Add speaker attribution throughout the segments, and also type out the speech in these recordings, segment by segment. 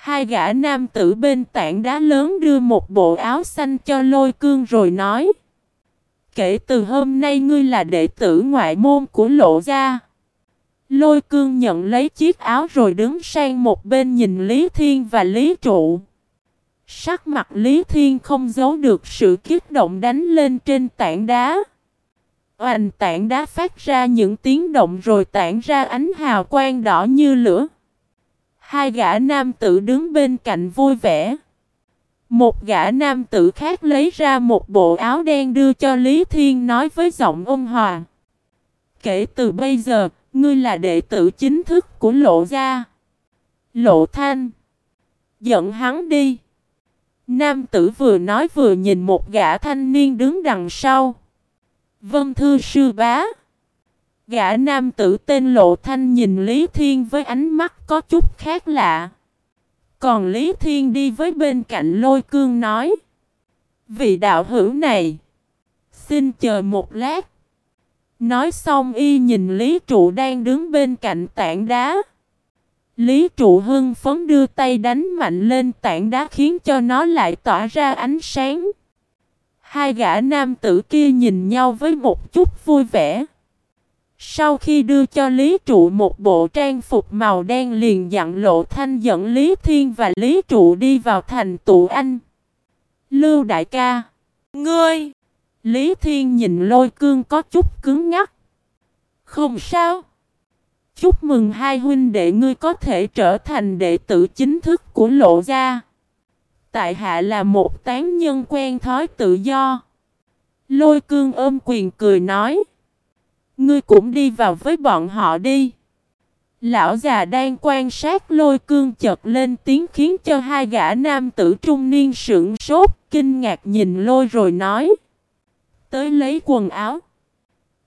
Speaker 1: Hai gã nam tử bên tảng đá lớn đưa một bộ áo xanh cho lôi cương rồi nói. Kể từ hôm nay ngươi là đệ tử ngoại môn của lộ gia. Lôi cương nhận lấy chiếc áo rồi đứng sang một bên nhìn Lý Thiên và Lý Trụ. Sắc mặt Lý Thiên không giấu được sự kích động đánh lên trên tảng đá. Oành tảng đá phát ra những tiếng động rồi tản ra ánh hào quang đỏ như lửa. Hai gã nam tử đứng bên cạnh vui vẻ. Một gã nam tử khác lấy ra một bộ áo đen đưa cho Lý Thiên nói với giọng ôn hòa. Kể từ bây giờ, ngươi là đệ tử chính thức của Lộ Gia. Lộ Thanh. dẫn hắn đi. Nam tử vừa nói vừa nhìn một gã thanh niên đứng đằng sau. Vân thư sư bá. Gã nam tử tên Lộ Thanh nhìn Lý Thiên với ánh mắt có chút khác lạ. Còn Lý Thiên đi với bên cạnh lôi cương nói. Vị đạo hữu này. Xin chờ một lát. Nói xong y nhìn Lý Trụ đang đứng bên cạnh tảng đá. Lý Trụ hưng phấn đưa tay đánh mạnh lên tảng đá khiến cho nó lại tỏa ra ánh sáng. Hai gã nam tử kia nhìn nhau với một chút vui vẻ. Sau khi đưa cho Lý Trụ một bộ trang phục màu đen liền dặn lộ thanh dẫn Lý Thiên và Lý Trụ đi vào thành tụ anh. Lưu đại ca. Ngươi. Lý Thiên nhìn lôi cương có chút cứng ngắc. Không sao. Chúc mừng hai huynh đệ ngươi có thể trở thành đệ tử chính thức của lộ gia. Tại hạ là một tán nhân quen thói tự do. Lôi cương ôm quyền cười nói. Ngươi cũng đi vào với bọn họ đi. Lão già đang quan sát lôi cương chật lên tiếng khiến cho hai gã nam tử trung niên sững sốt, kinh ngạc nhìn lôi rồi nói. Tới lấy quần áo.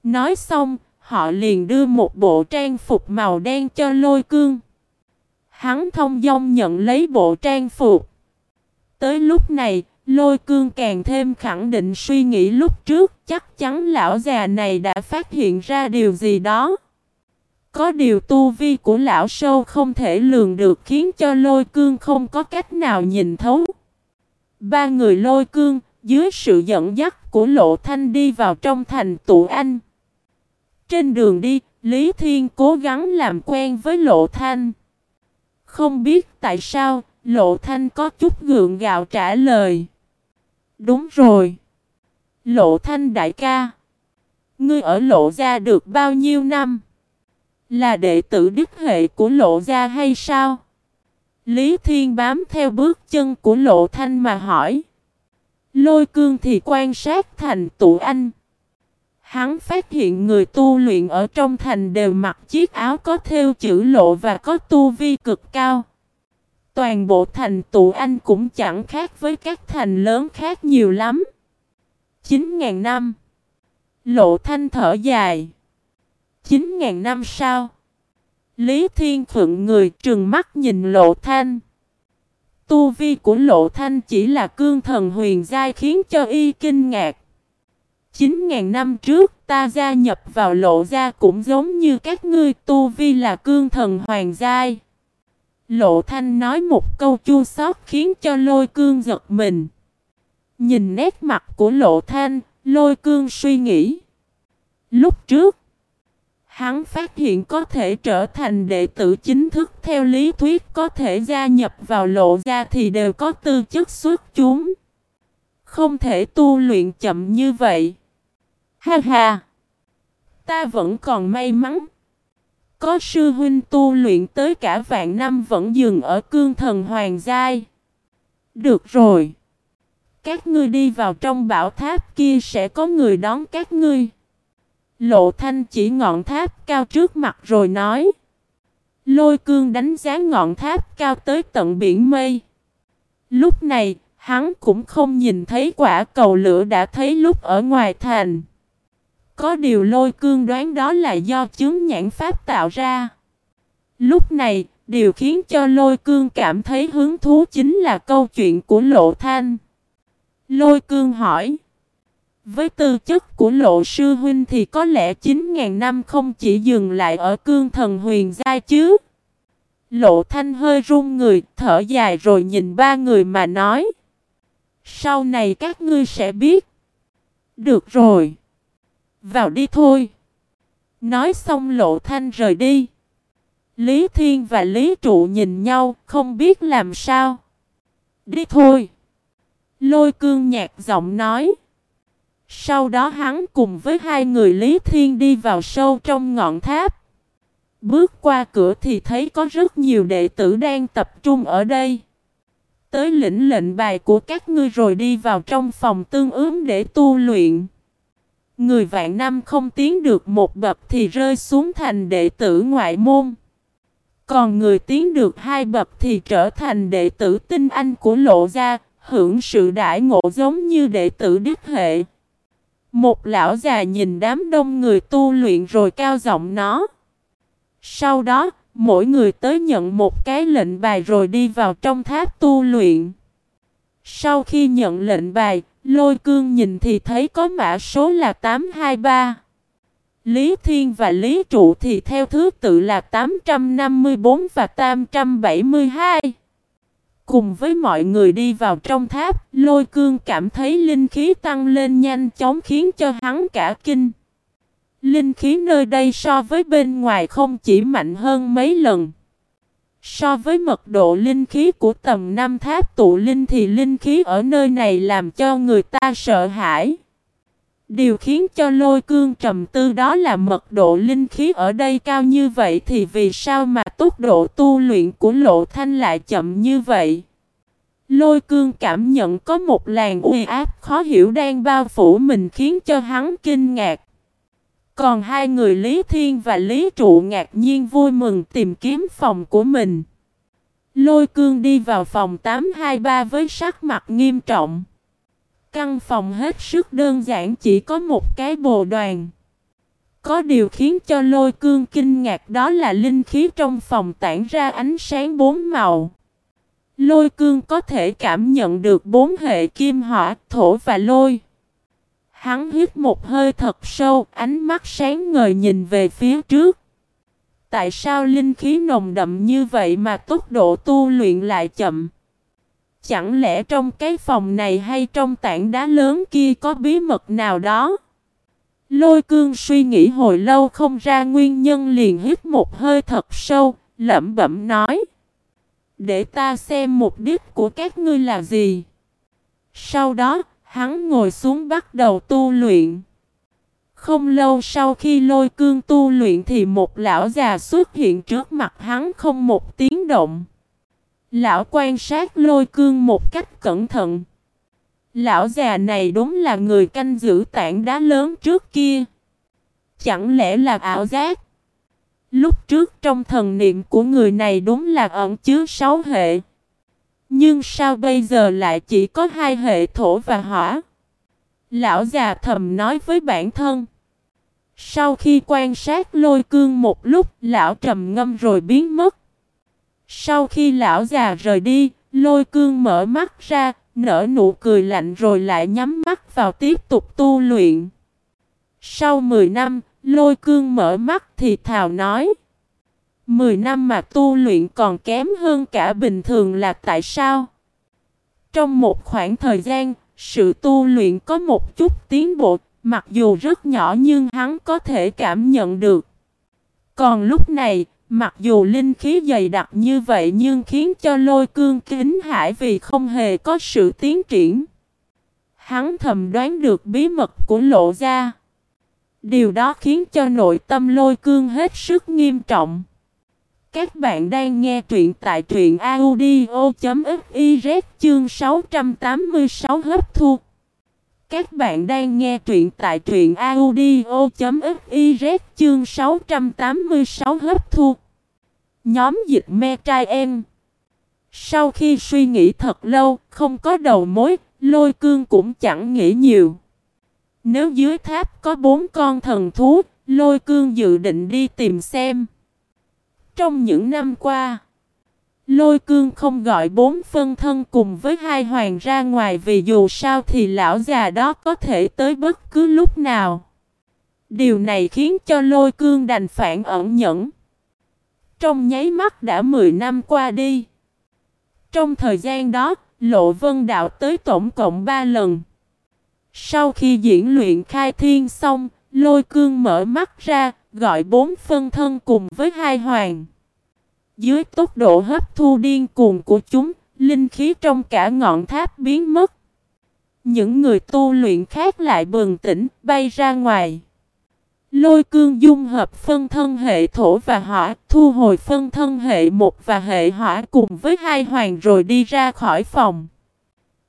Speaker 1: Nói xong, họ liền đưa một bộ trang phục màu đen cho lôi cương. Hắn thông dong nhận lấy bộ trang phục. Tới lúc này, Lôi cương càng thêm khẳng định suy nghĩ lúc trước chắc chắn lão già này đã phát hiện ra điều gì đó. Có điều tu vi của lão sâu không thể lường được khiến cho lôi cương không có cách nào nhìn thấu. Ba người lôi cương dưới sự dẫn dắt của lộ thanh đi vào trong thành tụ anh. Trên đường đi, Lý Thiên cố gắng làm quen với lộ thanh. Không biết tại sao, lộ thanh có chút gượng gạo trả lời. Đúng rồi. Lộ thanh đại ca. Ngươi ở lộ gia được bao nhiêu năm? Là đệ tử đức hệ của lộ gia hay sao? Lý Thiên bám theo bước chân của lộ thanh mà hỏi. Lôi cương thì quan sát thành tụ anh. Hắn phát hiện người tu luyện ở trong thành đều mặc chiếc áo có thêu chữ lộ và có tu vi cực cao. Toàn bộ thành tụ anh cũng chẳng khác với các thành lớn khác nhiều lắm. 9.000 năm. Lộ thanh thở dài. 9.000 năm sau. Lý Thiên Phượng người trừng mắt nhìn lộ thanh. Tu vi của lộ thanh chỉ là cương thần huyền giai khiến cho y kinh ngạc. 9.000 năm trước, ta gia nhập vào lộ gia cũng giống như các ngươi, tu vi là cương thần hoàng giai. Lộ thanh nói một câu chua xót khiến cho lôi cương giật mình. Nhìn nét mặt của lộ thanh, lôi cương suy nghĩ. Lúc trước, hắn phát hiện có thể trở thành đệ tử chính thức theo lý thuyết có thể gia nhập vào lộ gia thì đều có tư chất xuất chúng. Không thể tu luyện chậm như vậy. Ha ha! Ta vẫn còn may mắn. Có sư huynh tu luyện tới cả vạn năm vẫn dừng ở cương thần hoàng giai. Được rồi. Các ngươi đi vào trong bảo tháp kia sẽ có người đón các ngươi. Lộ thanh chỉ ngọn tháp cao trước mặt rồi nói. Lôi cương đánh giá ngọn tháp cao tới tận biển mây. Lúc này, hắn cũng không nhìn thấy quả cầu lửa đã thấy lúc ở ngoài thành. Có điều lôi cương đoán đó là do chứng nhãn pháp tạo ra. Lúc này, điều khiến cho lôi cương cảm thấy hứng thú chính là câu chuyện của lộ thanh. Lôi cương hỏi. Với tư chất của lộ sư huynh thì có lẽ 9.000 năm không chỉ dừng lại ở cương thần huyền giai chứ. Lộ thanh hơi run người, thở dài rồi nhìn ba người mà nói. Sau này các ngươi sẽ biết. Được rồi. Vào đi thôi. Nói xong lộ thanh rời đi. Lý Thiên và Lý Trụ nhìn nhau, không biết làm sao. Đi thôi. Lôi cương nhạc giọng nói. Sau đó hắn cùng với hai người Lý Thiên đi vào sâu trong ngọn tháp. Bước qua cửa thì thấy có rất nhiều đệ tử đang tập trung ở đây. Tới lĩnh lệnh bài của các ngươi rồi đi vào trong phòng tương ứng để tu luyện. Người vạn năm không tiến được một bậc thì rơi xuống thành đệ tử ngoại môn. Còn người tiến được hai bậc thì trở thành đệ tử tinh anh của lộ gia, hưởng sự đại ngộ giống như đệ tử đức hệ. Một lão già nhìn đám đông người tu luyện rồi cao giọng nó. Sau đó, mỗi người tới nhận một cái lệnh bài rồi đi vào trong tháp tu luyện. Sau khi nhận lệnh bài, lôi cương nhìn thì thấy có mã số là 823. Lý Thiên và Lý Trụ thì theo thứ tự là 854 và 872. Cùng với mọi người đi vào trong tháp, lôi cương cảm thấy linh khí tăng lên nhanh chóng khiến cho hắn cả kinh. Linh khí nơi đây so với bên ngoài không chỉ mạnh hơn mấy lần. So với mật độ linh khí của tầm năm tháp tụ linh thì linh khí ở nơi này làm cho người ta sợ hãi. Điều khiến cho lôi cương trầm tư đó là mật độ linh khí ở đây cao như vậy thì vì sao mà tốc độ tu luyện của lộ thanh lại chậm như vậy? Lôi cương cảm nhận có một làn uy áp khó hiểu đang bao phủ mình khiến cho hắn kinh ngạc. Còn hai người Lý Thiên và Lý Trụ ngạc nhiên vui mừng tìm kiếm phòng của mình. Lôi cương đi vào phòng 823 với sắc mặt nghiêm trọng. Căn phòng hết sức đơn giản chỉ có một cái bồ đoàn. Có điều khiến cho lôi cương kinh ngạc đó là linh khí trong phòng tản ra ánh sáng bốn màu. Lôi cương có thể cảm nhận được bốn hệ kim hỏa, thổ và lôi. Hắn hít một hơi thật sâu, ánh mắt sáng ngời nhìn về phía trước. Tại sao linh khí nồng đậm như vậy mà tốc độ tu luyện lại chậm? Chẳng lẽ trong cái phòng này hay trong tảng đá lớn kia có bí mật nào đó? Lôi cương suy nghĩ hồi lâu không ra nguyên nhân liền hít một hơi thật sâu, lẩm bẩm nói. Để ta xem mục đích của các ngươi là gì. Sau đó, hắn ngồi xuống bắt đầu tu luyện. Không lâu sau khi lôi cương tu luyện thì một lão già xuất hiện trước mặt hắn không một tiếng động. Lão quan sát lôi cương một cách cẩn thận. Lão già này đúng là người canh giữ tảng đá lớn trước kia. Chẳng lẽ là ảo giác? Lúc trước trong thần niệm của người này đúng là ẩn chứa sáu hệ. Nhưng sao bây giờ lại chỉ có hai hệ thổ và hỏa? Lão già thầm nói với bản thân. Sau khi quan sát lôi cương một lúc, lão trầm ngâm rồi biến mất. Sau khi lão già rời đi, lôi cương mở mắt ra, nở nụ cười lạnh rồi lại nhắm mắt vào tiếp tục tu luyện. Sau 10 năm, lôi cương mở mắt thì thào nói. 10 năm mà tu luyện còn kém hơn cả bình thường là tại sao? Trong một khoảng thời gian, sự tu luyện có một chút tiến bộ, mặc dù rất nhỏ nhưng hắn có thể cảm nhận được. Còn lúc này, mặc dù linh khí dày đặc như vậy nhưng khiến cho lôi cương kính hải vì không hề có sự tiến triển. Hắn thầm đoán được bí mật của lộ ra. Điều đó khiến cho nội tâm lôi cương hết sức nghiêm trọng. Các bạn đang nghe truyện tại truyện audio.fiz chương 686 hấp thu. Các bạn đang nghe truyện tại truyện audio.fiz chương 686 hấp thu. Nhóm dịch me trai em. Sau khi suy nghĩ thật lâu, không có đầu mối, lôi cương cũng chẳng nghĩ nhiều. Nếu dưới tháp có bốn con thần thú, lôi cương dự định đi tìm xem. Trong những năm qua, lôi cương không gọi bốn phân thân cùng với hai hoàng ra ngoài vì dù sao thì lão già đó có thể tới bất cứ lúc nào. Điều này khiến cho lôi cương đành phản ẩn nhẫn. Trong nháy mắt đã 10 năm qua đi. Trong thời gian đó, Lộ Vân Đạo tới tổng cộng 3 lần. Sau khi diễn luyện khai thiên xong, lôi cương mở mắt ra, gọi bốn phân thân cùng với hai hoàng. Dưới tốc độ hấp thu điên cuồng của chúng, linh khí trong cả ngọn tháp biến mất. Những người tu luyện khác lại bừng tỉnh, bay ra ngoài. Lôi cương dung hợp phân thân hệ thổ và hỏa, thu hồi phân thân hệ một và hệ hỏa cùng với hai hoàng rồi đi ra khỏi phòng.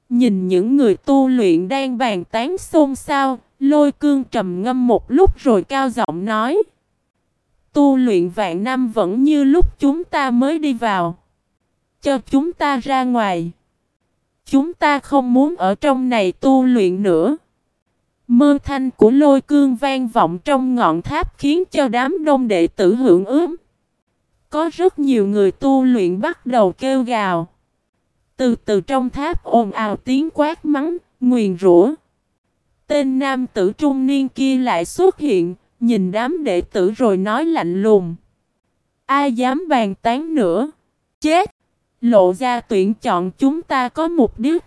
Speaker 1: Nhìn những người tu luyện đang bàn tán xôn xao, lôi cương trầm ngâm một lúc rồi cao giọng nói. Tu luyện vạn năm vẫn như lúc chúng ta mới đi vào. Cho chúng ta ra ngoài. Chúng ta không muốn ở trong này tu luyện nữa. Mơ thanh của lôi cương vang vọng trong ngọn tháp khiến cho đám đông đệ tử hưởng ướm. Có rất nhiều người tu luyện bắt đầu kêu gào. Từ từ trong tháp ồn ào tiếng quát mắng, nguyền rủa. Tên nam tử trung niên kia lại xuất hiện, nhìn đám đệ tử rồi nói lạnh lùng. Ai dám bàn tán nữa? Chết! Lộ ra tuyển chọn chúng ta có mục đích.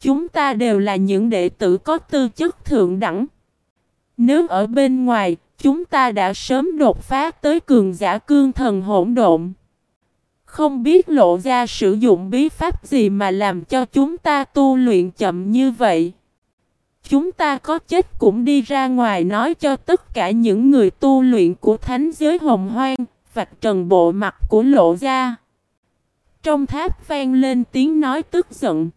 Speaker 1: Chúng ta đều là những đệ tử có tư chất thượng đẳng. Nếu ở bên ngoài, chúng ta đã sớm đột phá tới cường giả cương thần hỗn độn. Không biết lộ ra sử dụng bí pháp gì mà làm cho chúng ta tu luyện chậm như vậy. Chúng ta có chết cũng đi ra ngoài nói cho tất cả những người tu luyện của thánh giới hồng hoang, vạch trần bộ mặt của lộ ra. Trong tháp vang lên tiếng nói tức giận.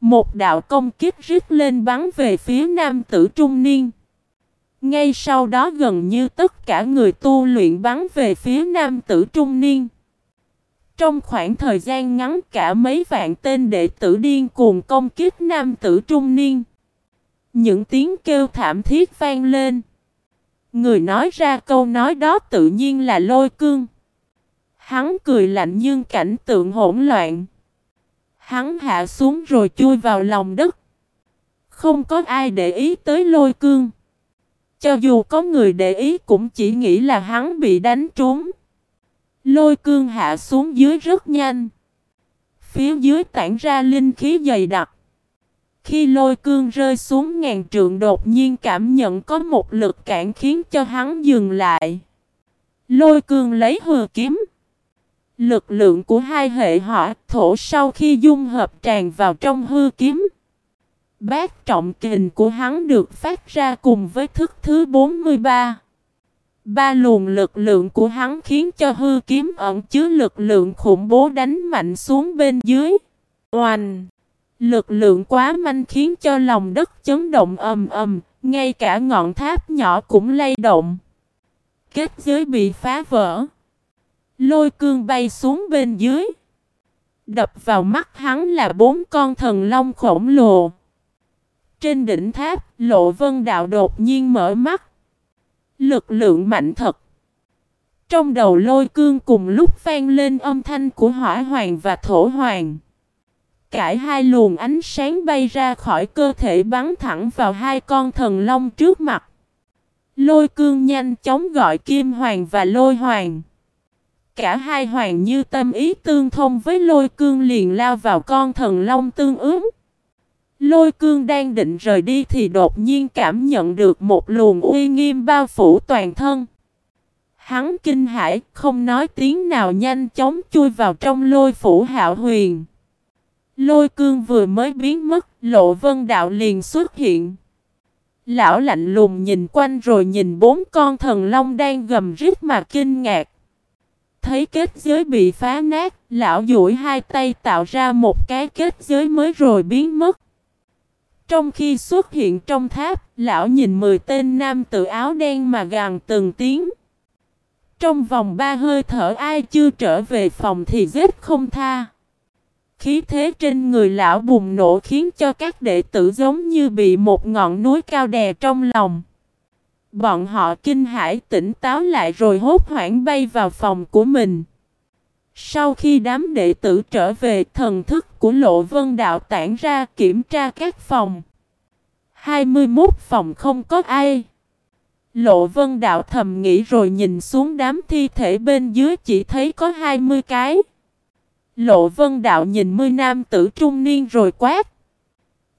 Speaker 1: Một đạo công kích rít lên bắn về phía nam tử trung niên. Ngay sau đó gần như tất cả người tu luyện bắn về phía nam tử trung niên. Trong khoảng thời gian ngắn cả mấy vạn tên đệ tử điên cuồng công kích nam tử trung niên. Những tiếng kêu thảm thiết vang lên. Người nói ra câu nói đó tự nhiên là lôi cương. Hắn cười lạnh nhưng cảnh tượng hỗn loạn. Hắn hạ xuống rồi chui vào lòng đất. Không có ai để ý tới lôi cương. Cho dù có người để ý cũng chỉ nghĩ là hắn bị đánh trúng. Lôi cương hạ xuống dưới rất nhanh. Phía dưới tản ra linh khí dày đặc. Khi lôi cương rơi xuống ngàn trượng đột nhiên cảm nhận có một lực cản khiến cho hắn dừng lại. Lôi cương lấy hừa kiếm. Lực lượng của hai hệ hỏa thổ sau khi dung hợp tràn vào trong hư kiếm. Bát trọng kình của hắn được phát ra cùng với thức thứ 43. Ba luồng lực lượng của hắn khiến cho hư kiếm ẩn chứa lực lượng khủng bố đánh mạnh xuống bên dưới. Oanh! Lực lượng quá manh khiến cho lòng đất chấn động ầm ầm, ngay cả ngọn tháp nhỏ cũng lay động. Kết giới bị phá vỡ. Lôi cương bay xuống bên dưới. Đập vào mắt hắn là bốn con thần long khổng lồ. Trên đỉnh tháp, lộ vân đạo đột nhiên mở mắt. Lực lượng mạnh thật. Trong đầu lôi cương cùng lúc vang lên âm thanh của hỏa hoàng và thổ hoàng. Cả hai luồng ánh sáng bay ra khỏi cơ thể bắn thẳng vào hai con thần long trước mặt. Lôi cương nhanh chóng gọi kim hoàng và lôi hoàng. Cả hai hoàng như tâm ý tương thông với lôi cương liền lao vào con thần long tương ứng. Lôi cương đang định rời đi thì đột nhiên cảm nhận được một luồng uy nghiêm bao phủ toàn thân. Hắn kinh hãi, không nói tiếng nào nhanh chóng chui vào trong lôi phủ hạo huyền. Lôi cương vừa mới biến mất, lộ vân đạo liền xuất hiện. Lão lạnh lùng nhìn quanh rồi nhìn bốn con thần long đang gầm rít mà kinh ngạc. Thấy kết giới bị phá nát, lão duỗi hai tay tạo ra một cái kết giới mới rồi biến mất. Trong khi xuất hiện trong tháp, lão nhìn 10 tên nam tự áo đen mà gằn từng tiếng. Trong vòng ba hơi thở ai chưa trở về phòng thì giết không tha. Khí thế trên người lão bùng nổ khiến cho các đệ tử giống như bị một ngọn núi cao đè trong lòng. Bọn họ kinh hãi tỉnh táo lại rồi hốt hoảng bay vào phòng của mình. Sau khi đám đệ tử trở về, thần thức của Lộ Vân Đạo tản ra kiểm tra các phòng. 21 phòng không có ai. Lộ vân đạo thầm nghĩ rồi nhìn xuống đám thi thể bên dưới chỉ thấy có 20 cái. Lộ vân đạo nhìn mươi nam tử trung niên rồi quát.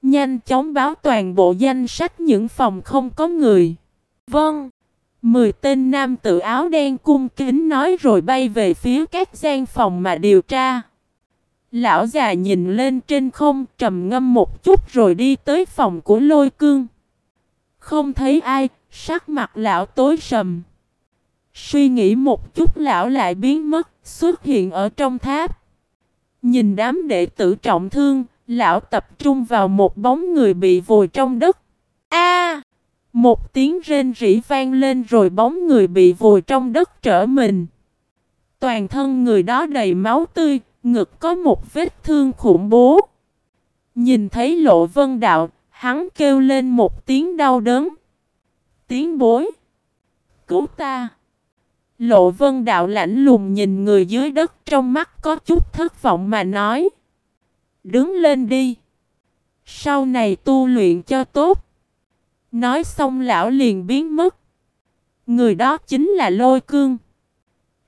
Speaker 1: Nhanh chóng báo toàn bộ danh sách những phòng không có người. Vâng. Mười tên nam tử áo đen cung kính nói rồi bay về phía các gian phòng mà điều tra. Lão già nhìn lên trên không trầm ngâm một chút rồi đi tới phòng của lôi cương. Không thấy ai, sắc mặt lão tối sầm. Suy nghĩ một chút lão lại biến mất, xuất hiện ở trong tháp. Nhìn đám đệ tử trọng thương, lão tập trung vào một bóng người bị vùi trong đất. A! một tiếng rên rỉ vang lên rồi bóng người bị vùi trong đất trở mình. Toàn thân người đó đầy máu tươi, ngực có một vết thương khủng bố. Nhìn thấy lộ vân đạo, hắn kêu lên một tiếng đau đớn. Tiếng bối. Cứu ta. Lộ vân đạo lạnh lùng nhìn người dưới đất, trong mắt có chút thất vọng mà nói. Đứng lên đi. Sau này tu luyện cho tốt. Nói xong lão liền biến mất. Người đó chính là lôi cương.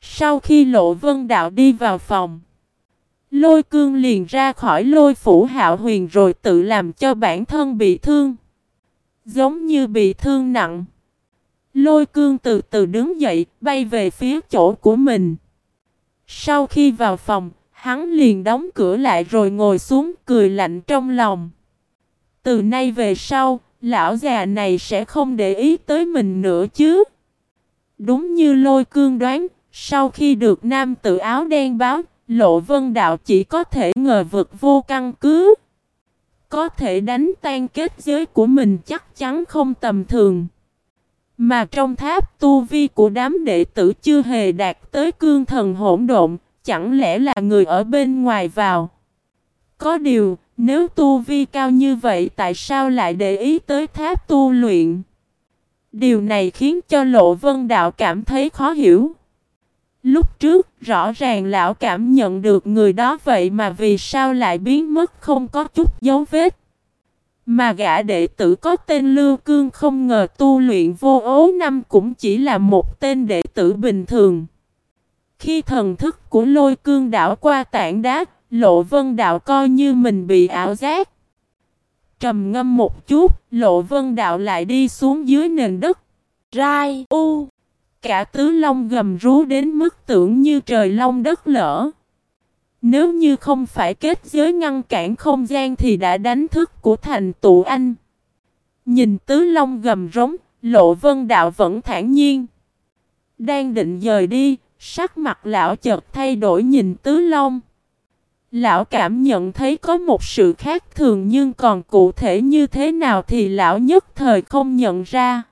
Speaker 1: Sau khi lộ vân đạo đi vào phòng. Lôi cương liền ra khỏi lôi phủ hạo huyền rồi tự làm cho bản thân bị thương. Giống như bị thương nặng. Lôi cương từ từ đứng dậy, bay về phía chỗ của mình. Sau khi vào phòng, hắn liền đóng cửa lại rồi ngồi xuống cười lạnh trong lòng. Từ nay về sau, lão già này sẽ không để ý tới mình nữa chứ. Đúng như lôi cương đoán, sau khi được nam tự áo đen báo, lộ vân đạo chỉ có thể ngờ vực vô căn cứ. Có thể đánh tan kết giới của mình chắc chắn không tầm thường. Mà trong tháp tu vi của đám đệ tử chưa hề đạt tới cương thần hỗn độn, chẳng lẽ là người ở bên ngoài vào. Có điều, nếu tu vi cao như vậy tại sao lại để ý tới tháp tu luyện? Điều này khiến cho Lộ Vân Đạo cảm thấy khó hiểu. Lúc trước, rõ ràng lão cảm nhận được người đó vậy mà vì sao lại biến mất không có chút dấu vết. Mà gã đệ tử có tên Lưu Cương không ngờ tu luyện vô ố năm cũng chỉ là một tên đệ tử bình thường. Khi thần thức của lôi cương đảo qua tảng đá, lộ vân đạo coi như mình bị ảo giác. Trầm ngâm một chút, lộ vân đạo lại đi xuống dưới nền đất. Rai, u, cả tứ long gầm rú đến mức tưởng như trời long đất lỡ. Nếu như không phải kết giới ngăn cản không gian thì đã đánh thức của thành tụ anh. Nhìn tứ long gầm rống, lộ vân đạo vẫn thản nhiên. Đang định rời đi, sắc mặt lão chợt thay đổi nhìn tứ long. Lão cảm nhận thấy có một sự khác thường nhưng còn cụ thể như thế nào thì lão nhất thời không nhận ra.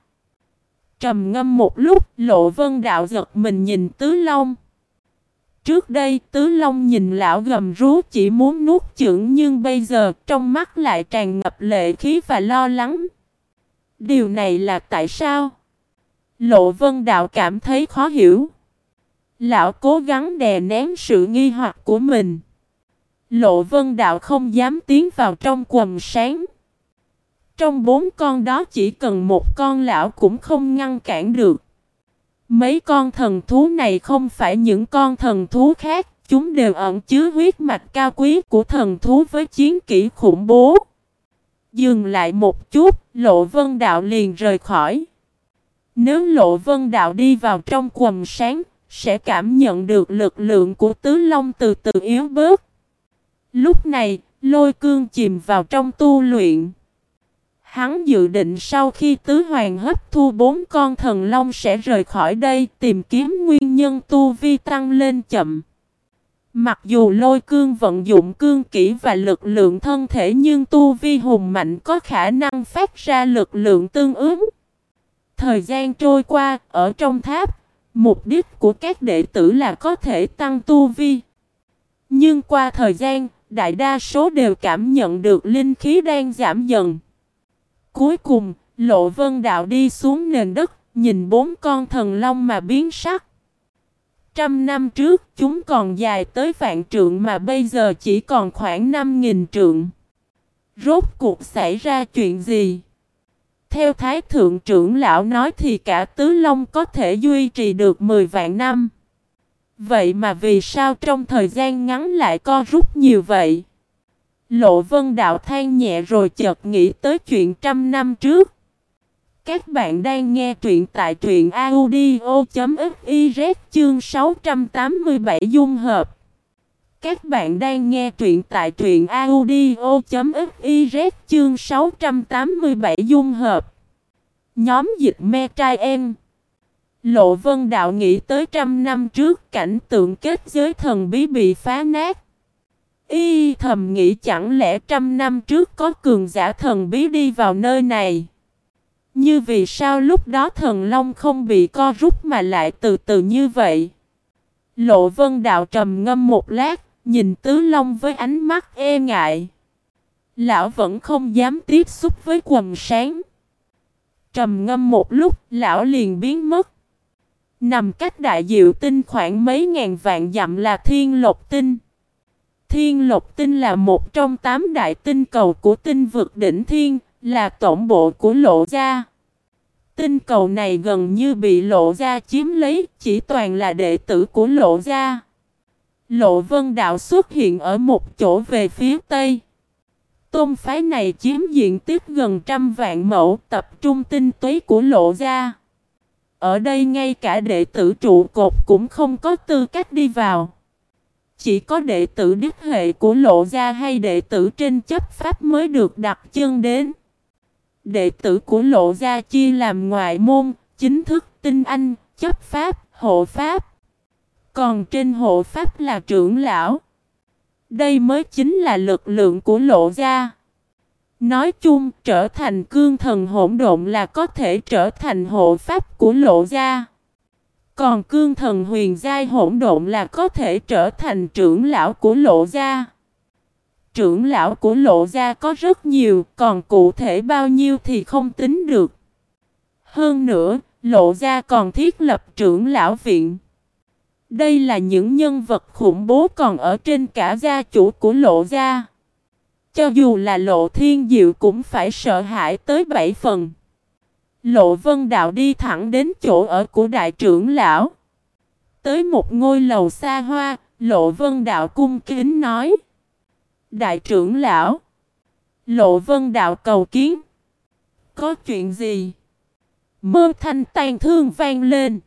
Speaker 1: Trầm ngâm một lúc, lộ vân đạo giật mình nhìn tứ long. Trước đây, Tứ Long nhìn lão gầm rú chỉ muốn nuốt chửng nhưng bây giờ trong mắt lại tràn ngập lệ khí và lo lắng. Điều này là tại sao? Lộ Vân Đạo cảm thấy khó hiểu. Lão cố gắng đè nén sự nghi hoặc của mình. Lộ Vân Đạo không dám tiến vào trong quầm sáng. Trong bốn con đó chỉ cần một con lão cũng không ngăn cản được. Mấy con thần thú này không phải những con thần thú khác, chúng đều ẩn chứa huyết mạch cao quý của thần thú với chiến kỹ khủng bố. Dừng lại một chút, Lộ Vân Đạo liền rời khỏi. Nếu Lộ Vân Đạo đi vào trong quầm sáng, sẽ cảm nhận được lực lượng của Tứ Long từ từ yếu bớt. Lúc này, lôi cương chìm vào trong tu luyện. Hắn dự định sau khi tứ hoàng hấp thu bốn con thần long sẽ rời khỏi đây tìm kiếm nguyên nhân tu vi tăng lên chậm. Mặc dù lôi cương vận dụng cương kỹ và lực lượng thân thể nhưng tu vi hùng mạnh có khả năng phát ra lực lượng tương ứng. Thời gian trôi qua, ở trong tháp, mục đích của các đệ tử là có thể tăng tu vi. Nhưng qua thời gian, đại đa số đều cảm nhận được linh khí đang giảm dần. Cuối cùng, Lộ Vân Đạo đi xuống nền đất, nhìn bốn con thần long mà biến sắc. Trăm năm trước, chúng còn dài tới vạn trượng mà bây giờ chỉ còn khoảng năm nghìn trượng. Rốt cuộc xảy ra chuyện gì? Theo Thái Thượng trưởng lão nói thì cả Tứ Long có thể duy trì được 10 vạn năm. Vậy mà vì sao trong thời gian ngắn lại co rút nhiều vậy? Lộ vân đạo than nhẹ rồi chợt nghĩ tới chuyện trăm năm trước. Các bạn đang nghe truyện tại truyện audio.fiz chương 687 dung hợp. Các bạn đang nghe truyện tại truyện audio.fiz chương 687 dung hợp. Nhóm dịch me trai em. Lộ vân đạo nghĩ tới trăm năm trước cảnh tượng kết giới thần bí bị phá nát. Y thầm nghĩ chẳng lẽ trăm năm trước có cường giả thần bí đi vào nơi này. Như vì sao lúc đó thần long không bị co rút mà lại từ từ như vậy. Lộ vân đạo trầm ngâm một lát, nhìn tứ long với ánh mắt e ngại. Lão vẫn không dám tiếp xúc với quần sáng. Trầm ngâm một lúc, lão liền biến mất. Nằm cách đại diệu tinh khoảng mấy ngàn vạn dặm là thiên lộc tinh. Thiên lộc tinh là một trong tám đại tinh cầu của tinh vực đỉnh thiên, là tổng bộ của lộ gia. Tinh cầu này gần như bị lộ gia chiếm lấy, chỉ toàn là đệ tử của lộ gia. Lộ vân đạo xuất hiện ở một chỗ về phía tây. Tôn phái này chiếm diện tích gần trăm vạn mẫu tập trung tinh túy của lộ gia. Ở đây ngay cả đệ tử trụ cột cũng không có tư cách đi vào. Chỉ có đệ tử đích hệ của lộ gia hay đệ tử trên chấp pháp mới được đặt chân đến. Đệ tử của lộ gia chia làm ngoại môn, chính thức, tinh anh, chấp pháp, hộ pháp. Còn trên hộ pháp là trưởng lão. Đây mới chính là lực lượng của lộ gia. Nói chung, trở thành cương thần hỗn độn là có thể trở thành hộ pháp của lộ gia. Còn cương thần huyền giai hỗn độn là có thể trở thành trưởng lão của lộ gia. Trưởng lão của lộ gia có rất nhiều, còn cụ thể bao nhiêu thì không tính được. Hơn nữa, lộ gia còn thiết lập trưởng lão viện. Đây là những nhân vật khủng bố còn ở trên cả gia chủ của lộ gia. Cho dù là lộ thiên diệu cũng phải sợ hãi tới bảy phần. Lộ vân đạo đi thẳng đến chỗ ở của đại trưởng lão. Tới một ngôi lầu xa hoa, lộ vân đạo cung kính nói. Đại trưởng lão. Lộ vân đạo cầu kiến. Có chuyện gì? Mơ thanh tan thương vang lên.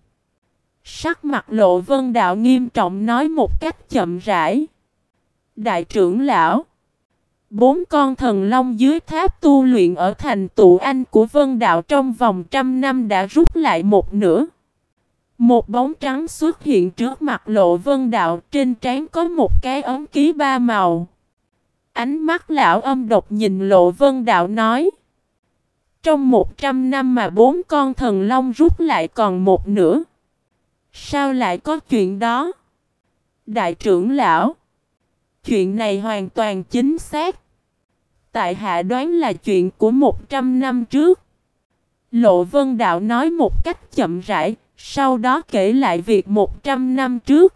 Speaker 1: Sắc mặt lộ vân đạo nghiêm trọng nói một cách chậm rãi. Đại trưởng lão. Bốn con thần long dưới tháp tu luyện ở thành tụ anh của vân đạo trong vòng trăm năm đã rút lại một nửa. Một bóng trắng xuất hiện trước mặt lộ vân đạo, trên trán có một cái ống ký ba màu. Ánh mắt lão âm độc nhìn lộ vân đạo nói. Trong một trăm năm mà bốn con thần long rút lại còn một nửa. Sao lại có chuyện đó? Đại trưởng lão. Chuyện này hoàn toàn chính xác. Tại hạ đoán là chuyện của một trăm năm trước. Lộ Vân Đạo nói một cách chậm rãi, sau đó kể lại việc một trăm năm trước.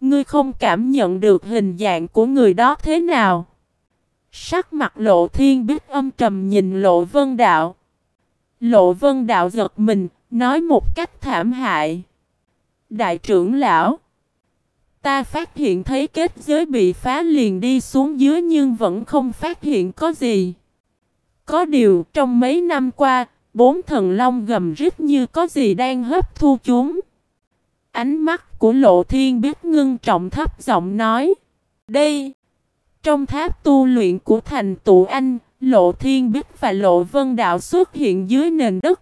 Speaker 1: Ngươi không cảm nhận được hình dạng của người đó thế nào? Sắc mặt lộ thiên biết âm trầm nhìn lộ vân đạo. Lộ vân đạo giật mình, nói một cách thảm hại. Đại trưởng lão. Ta phát hiện thấy kết giới bị phá liền đi xuống dưới nhưng vẫn không phát hiện có gì. Có điều trong mấy năm qua, bốn thần long gầm rít như có gì đang hấp thu chúng. Ánh mắt của lộ thiên biết ngưng trọng thấp giọng nói. Đây, trong tháp tu luyện của thành tụ anh, lộ thiên biết và lộ vân đạo xuất hiện dưới nền đất.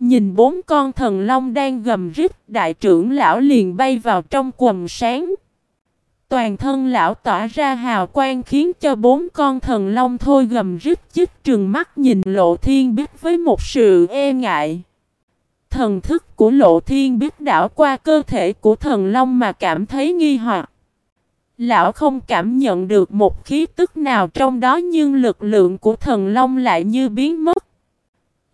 Speaker 1: Nhìn bốn con thần long đang gầm rít, đại trưởng lão liền bay vào trong quần sáng. Toàn thân lão tỏa ra hào quang khiến cho bốn con thần long thôi gầm rít chích trừng mắt nhìn lộ thiên biết với một sự e ngại. Thần thức của lộ thiên biết đảo qua cơ thể của thần long mà cảm thấy nghi hoặc. Lão không cảm nhận được một khí tức nào trong đó nhưng lực lượng của thần long lại như biến mất.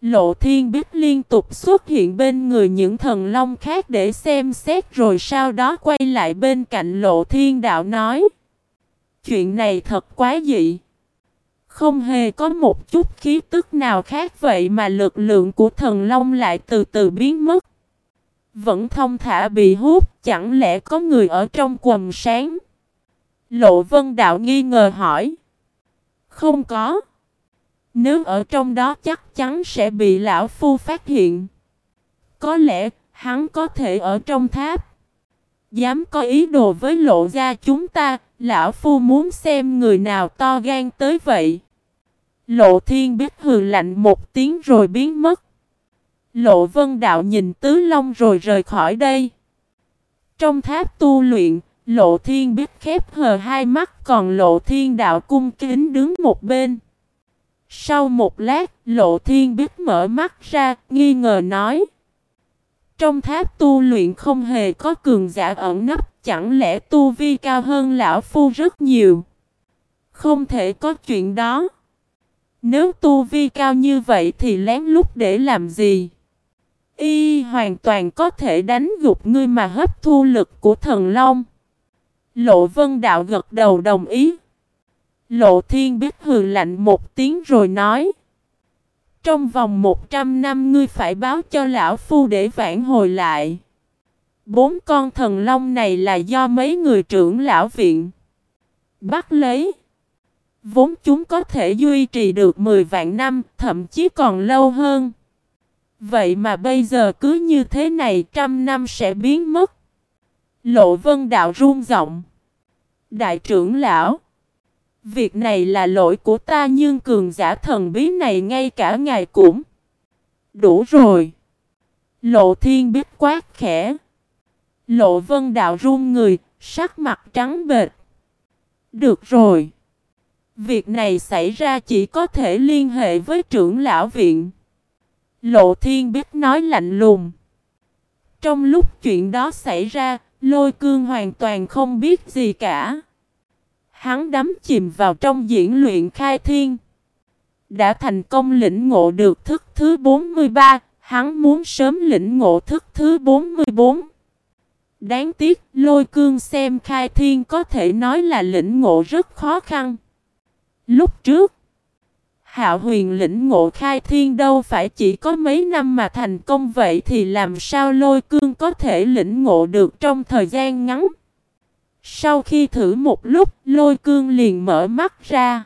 Speaker 1: Lộ thiên biết liên tục xuất hiện bên người những thần long khác để xem xét rồi sau đó quay lại bên cạnh lộ thiên đạo nói. Chuyện này thật quá dị. Không hề có một chút khí tức nào khác vậy mà lực lượng của thần long lại từ từ biến mất. Vẫn thông thả bị hút, chẳng lẽ có người ở trong quầm sáng? Lộ vân đạo nghi ngờ hỏi. Không có. Nếu ở trong đó chắc chắn sẽ bị lão phu phát hiện. Có lẽ hắn có thể ở trong tháp. Dám có ý đồ với lộ ra chúng ta, lão phu muốn xem người nào to gan tới vậy. Lộ thiên biết hừ lạnh một tiếng rồi biến mất. Lộ vân đạo nhìn tứ long rồi rời khỏi đây. Trong tháp tu luyện, lộ thiên biết khép hờ hai mắt còn lộ thiên đạo cung kính đứng một bên. Sau một lát, lộ thiên biết mở mắt ra, nghi ngờ nói. Trong tháp tu luyện không hề có cường giả ẩn nấp, chẳng lẽ tu vi cao hơn lão phu rất nhiều? Không thể có chuyện đó. Nếu tu vi cao như vậy thì lén lút để làm gì? Y hoàn toàn có thể đánh gục ngươi mà hấp thu lực của thần long. Lộ vân đạo gật đầu đồng ý. Lộ thiên biết hừ lạnh một tiếng rồi nói. Trong vòng 100 năm ngươi phải báo cho lão phu để vãn hồi lại. Bốn con thần long này là do mấy người trưởng lão viện bắt lấy. Vốn chúng có thể duy trì được 10 vạn năm, thậm chí còn lâu hơn. Vậy mà bây giờ cứ như thế này trăm năm sẽ biến mất. Lộ vân đạo run giọng. Đại trưởng lão. Việc này là lỗi của ta nhưng cường giả thần bí này ngay cả ngài cũng. Đủ rồi. Lộ thiên biết quát khẽ. Lộ vân đạo run người, sắc mặt trắng bệt. Được rồi. Việc này xảy ra chỉ có thể liên hệ với trưởng lão viện. Lộ thiên biết nói lạnh lùng. Trong lúc chuyện đó xảy ra, lôi cương hoàn toàn không biết gì cả. Hắn đắm chìm vào trong diễn luyện khai thiên. Đã thành công lĩnh ngộ được thức thứ 43, hắn muốn sớm lĩnh ngộ thức thứ 44. Đáng tiếc, lôi cương xem khai thiên có thể nói là lĩnh ngộ rất khó khăn. Lúc trước, Hạo huyền lĩnh ngộ khai thiên đâu phải chỉ có mấy năm mà thành công vậy thì làm sao lôi cương có thể lĩnh ngộ được trong thời gian ngắn. Sau khi thử một lúc, lôi cương liền mở mắt ra.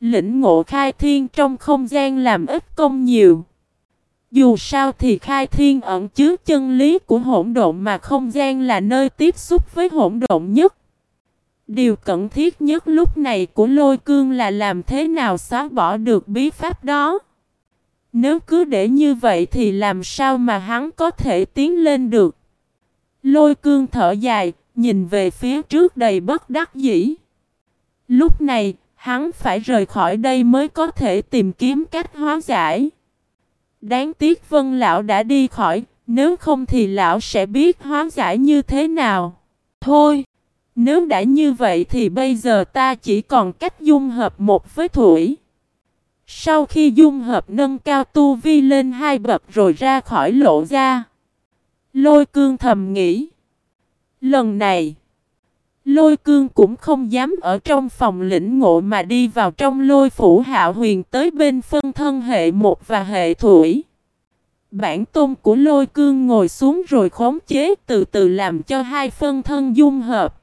Speaker 1: Lĩnh ngộ khai thiên trong không gian làm ít công nhiều. Dù sao thì khai thiên ẩn chứa chân lý của hỗn độn mà không gian là nơi tiếp xúc với hỗn độn nhất. Điều cần thiết nhất lúc này của lôi cương là làm thế nào xóa bỏ được bí pháp đó. Nếu cứ để như vậy thì làm sao mà hắn có thể tiến lên được. Lôi cương thở dài, nhìn về phía trước đầy bất đắc dĩ. Lúc này, hắn phải rời khỏi đây mới có thể tìm kiếm cách hóa giải. Đáng tiếc vân lão đã đi khỏi, nếu không thì lão sẽ biết hóa giải như thế nào. Thôi! Nếu đã như vậy thì bây giờ ta chỉ còn cách dung hợp một với thủy. Sau khi dung hợp nâng cao tu vi lên hai bậc rồi ra khỏi lộ ra. Lôi cương thầm nghĩ. Lần này, lôi cương cũng không dám ở trong phòng lĩnh ngộ mà đi vào trong lôi phủ hạo huyền tới bên phân thân hệ một và hệ thủy. Bản tôn của lôi cương ngồi xuống rồi khống chế từ từ làm cho hai phân thân dung hợp.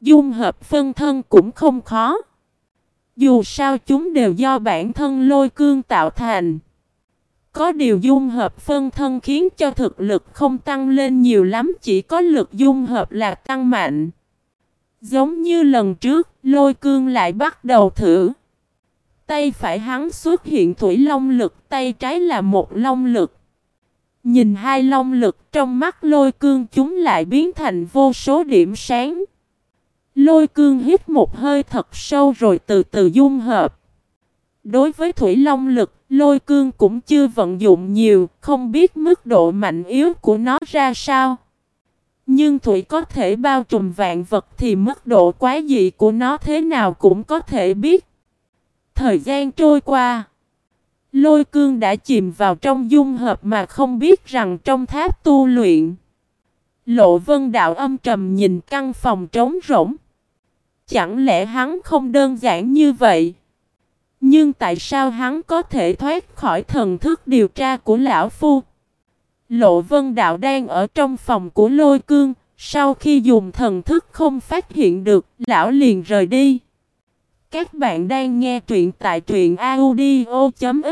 Speaker 1: Dung hợp phân thân cũng không khó. Dù sao chúng đều do bản thân lôi cương tạo thành. Có điều dung hợp phân thân khiến cho thực lực không tăng lên nhiều lắm chỉ có lực dung hợp là tăng mạnh. Giống như lần trước, lôi cương lại bắt đầu thử. Tay phải hắn xuất hiện thủy long lực, tay trái là một long lực. Nhìn hai long lực trong mắt lôi cương chúng lại biến thành vô số điểm sáng. Lôi cương hít một hơi thật sâu rồi từ từ dung hợp. Đối với thủy long lực, lôi cương cũng chưa vận dụng nhiều, không biết mức độ mạnh yếu của nó ra sao. Nhưng thủy có thể bao trùm vạn vật thì mức độ quá dị của nó thế nào cũng có thể biết. Thời gian trôi qua, lôi cương đã chìm vào trong dung hợp mà không biết rằng trong tháp tu luyện. Lộ vân đạo âm trầm nhìn căn phòng trống rỗng. Chẳng lẽ hắn không đơn giản như vậy? Nhưng tại sao hắn có thể thoát khỏi thần thức điều tra của lão phu? Lộ vân đạo đang ở trong phòng của lôi cương, sau khi dùng thần thức không phát hiện được, lão liền rời đi. Các bạn đang nghe truyện tại truyện audio.fiz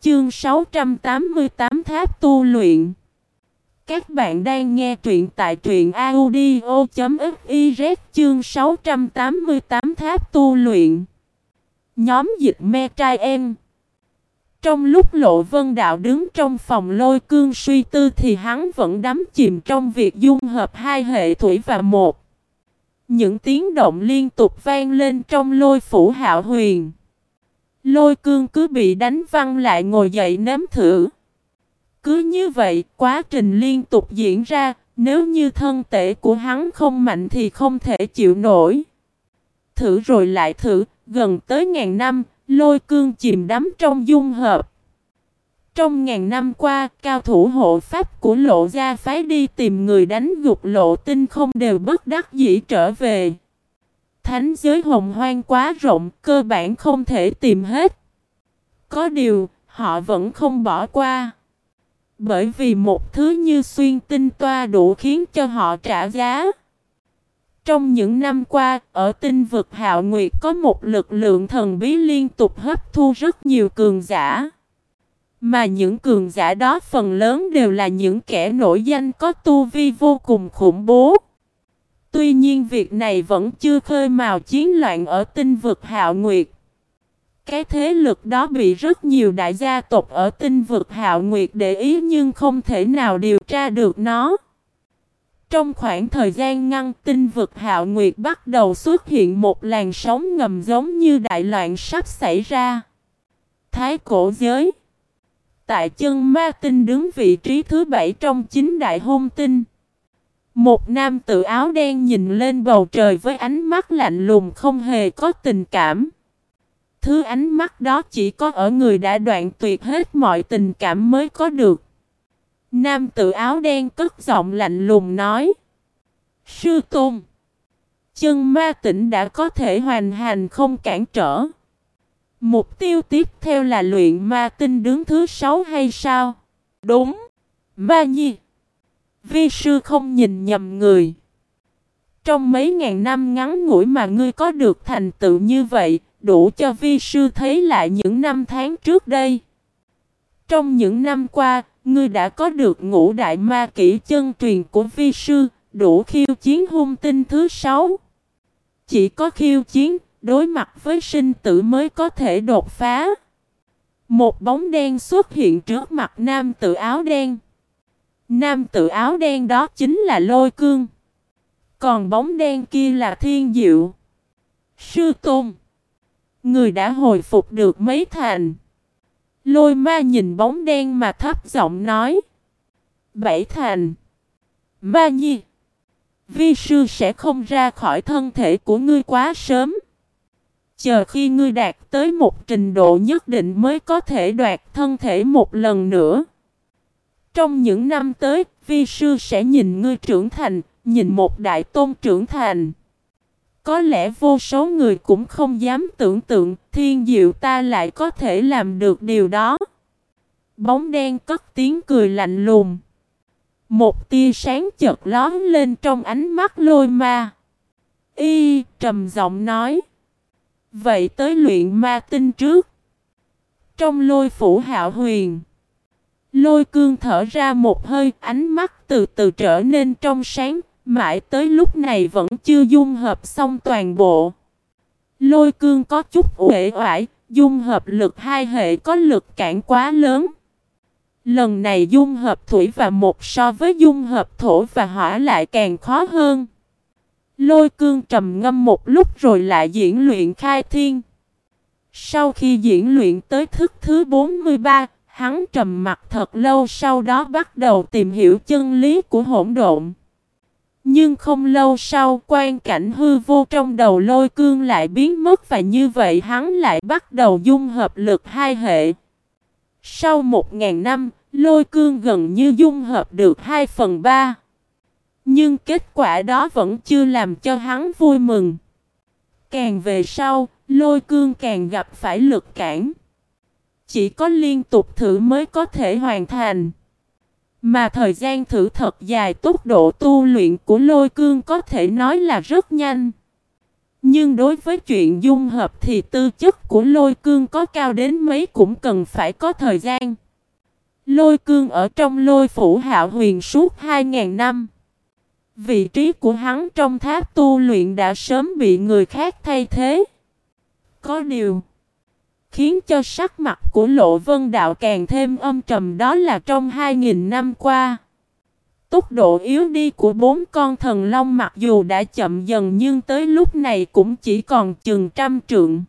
Speaker 1: chương 688 tháp tu luyện. Các bạn đang nghe truyện tại truyện audio.fiz chương 688 tháp tu luyện. Nhóm dịch me trai em. Trong lúc Lộ Vân Đạo đứng trong phòng lôi cương suy tư thì hắn vẫn đắm chìm trong việc dung hợp hai hệ thủy và một. Những tiếng động liên tục vang lên trong lôi phủ hạo huyền. Lôi cương cứ bị đánh văng lại ngồi dậy nếm thử. Cứ như vậy, quá trình liên tục diễn ra, nếu như thân thể của hắn không mạnh thì không thể chịu nổi. Thử rồi lại thử, gần tới ngàn năm, lôi cương chìm đắm trong dung hợp. Trong ngàn năm qua, cao thủ hộ pháp của lộ gia phái đi tìm người đánh gục lộ tinh không đều bất đắc dĩ trở về. Thánh giới hồng hoang quá rộng, cơ bản không thể tìm hết. Có điều, họ vẫn không bỏ qua. Bởi vì một thứ như xuyên tinh toa đủ khiến cho họ trả giá. Trong những năm qua, ở tinh vực Hạo Nguyệt có một lực lượng thần bí liên tục hấp thu rất nhiều cường giả. Mà những cường giả đó phần lớn đều là những kẻ nổi danh có tu vi vô cùng khủng bố. Tuy nhiên việc này vẫn chưa khơi mào chiến loạn ở tinh vực Hạo Nguyệt. Cái thế lực đó bị rất nhiều đại gia tộc ở tinh vực Hạo Nguyệt để ý nhưng không thể nào điều tra được nó. Trong khoảng thời gian ngăn tinh vực Hạo Nguyệt bắt đầu xuất hiện một làn sóng ngầm giống như đại loạn sắp xảy ra. Thái cổ giới Tại chân ma tinh đứng vị trí thứ bảy trong chính đại hôn tinh. Một nam tự áo đen nhìn lên bầu trời với ánh mắt lạnh lùng không hề có tình cảm. Thứ ánh mắt đó chỉ có ở người đã đoạn tuyệt hết mọi tình cảm mới có được. Nam tự áo đen cất giọng lạnh lùng nói. Sư Tôn. Chân ma tỉnh đã có thể hoàn hành không cản trở. Mục tiêu tiếp theo là luyện ma tinh đứng thứ sáu hay sao? Đúng. Ma nhi. Vi sư không nhìn nhầm người. Trong mấy ngàn năm ngắn ngủi mà ngươi có được thành tựu như vậy, đủ cho vi sư thấy lại những năm tháng trước đây. Trong những năm qua, ngươi đã có được ngũ đại ma kỹ chân truyền của vi sư, đủ khiêu chiến hung tinh thứ sáu. Chỉ có khiêu chiến, đối mặt với sinh tử mới có thể đột phá. Một bóng đen xuất hiện trước mặt nam tự áo đen. Nam tự áo đen đó chính là lôi cương. Còn bóng đen kia là thiên diệu. Sư Tôn. Người đã hồi phục được mấy thành. Lôi ma nhìn bóng đen mà thấp giọng nói. Bảy thành. Ma nhi. Vi sư sẽ không ra khỏi thân thể của ngươi quá sớm. Chờ khi ngươi đạt tới một trình độ nhất định mới có thể đoạt thân thể một lần nữa. Trong những năm tới, vi sư sẽ nhìn ngươi trưởng thành, nhìn một đại tôn trưởng thành. Có lẽ vô số người cũng không dám tưởng tượng thiên diệu ta lại có thể làm được điều đó. Bóng đen cất tiếng cười lạnh lùng. Một tia sáng chợt lón lên trong ánh mắt lôi ma. Y trầm giọng nói. Vậy tới luyện ma tinh trước. Trong lôi phủ hạo huyền. Lôi cương thở ra một hơi, ánh mắt từ từ trở nên trong sáng. Mãi tới lúc này vẫn chưa dung hợp xong toàn bộ. Lôi cương có chút uể oải. Dung hợp lực hai hệ có lực cản quá lớn. Lần này dung hợp thủy và một so với dung hợp thổ và hỏa lại càng khó hơn. Lôi cương trầm ngâm một lúc rồi lại diễn luyện khai thiên. Sau khi diễn luyện tới thức thứ 43, hắn trầm mặt thật lâu sau đó bắt đầu tìm hiểu chân lý của hỗn độn. Nhưng không lâu sau quan cảnh hư vô trong đầu lôi cương lại biến mất và như vậy hắn lại bắt đầu dung hợp lực hai hệ. Sau một ngàn năm, lôi cương gần như dung hợp được 2 phần 3. Nhưng kết quả đó vẫn chưa làm cho hắn vui mừng. Càng về sau, lôi cương càng gặp phải lực cản. Chỉ có liên tục thử mới có thể hoàn thành. Mà thời gian thử thật dài, tốc độ tu luyện của lôi cương có thể nói là rất nhanh. Nhưng đối với chuyện dung hợp thì tư chất của lôi cương có cao đến mấy cũng cần phải có thời gian. Lôi cương ở trong lôi phủ hạo huyền suốt 2.000 năm. Vị trí của hắn trong tháp tu luyện đã sớm bị người khác thay thế. Có điều khiến cho sắc mặt của Lộ Vân Đạo càng thêm âm trầm đó là trong 2.000 năm qua. Tốc độ yếu đi của bốn con thần long mặc dù đã chậm dần nhưng tới lúc này cũng chỉ còn chừng trăm trượng.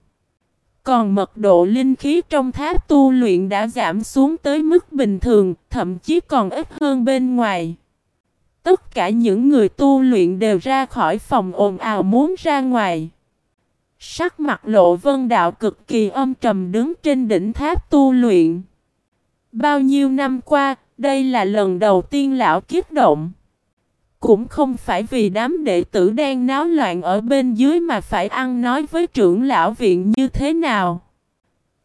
Speaker 1: Còn mật độ linh khí trong tháp tu luyện đã giảm xuống tới mức bình thường, thậm chí còn ít hơn bên ngoài. Tất cả những người tu luyện đều ra khỏi phòng ồn ào muốn ra ngoài. Sắc mặt lộ vân đạo cực kỳ âm trầm đứng trên đỉnh tháp tu luyện. Bao nhiêu năm qua, đây là lần đầu tiên lão kiếp động. Cũng không phải vì đám đệ tử đang náo loạn ở bên dưới mà phải ăn nói với trưởng lão viện như thế nào.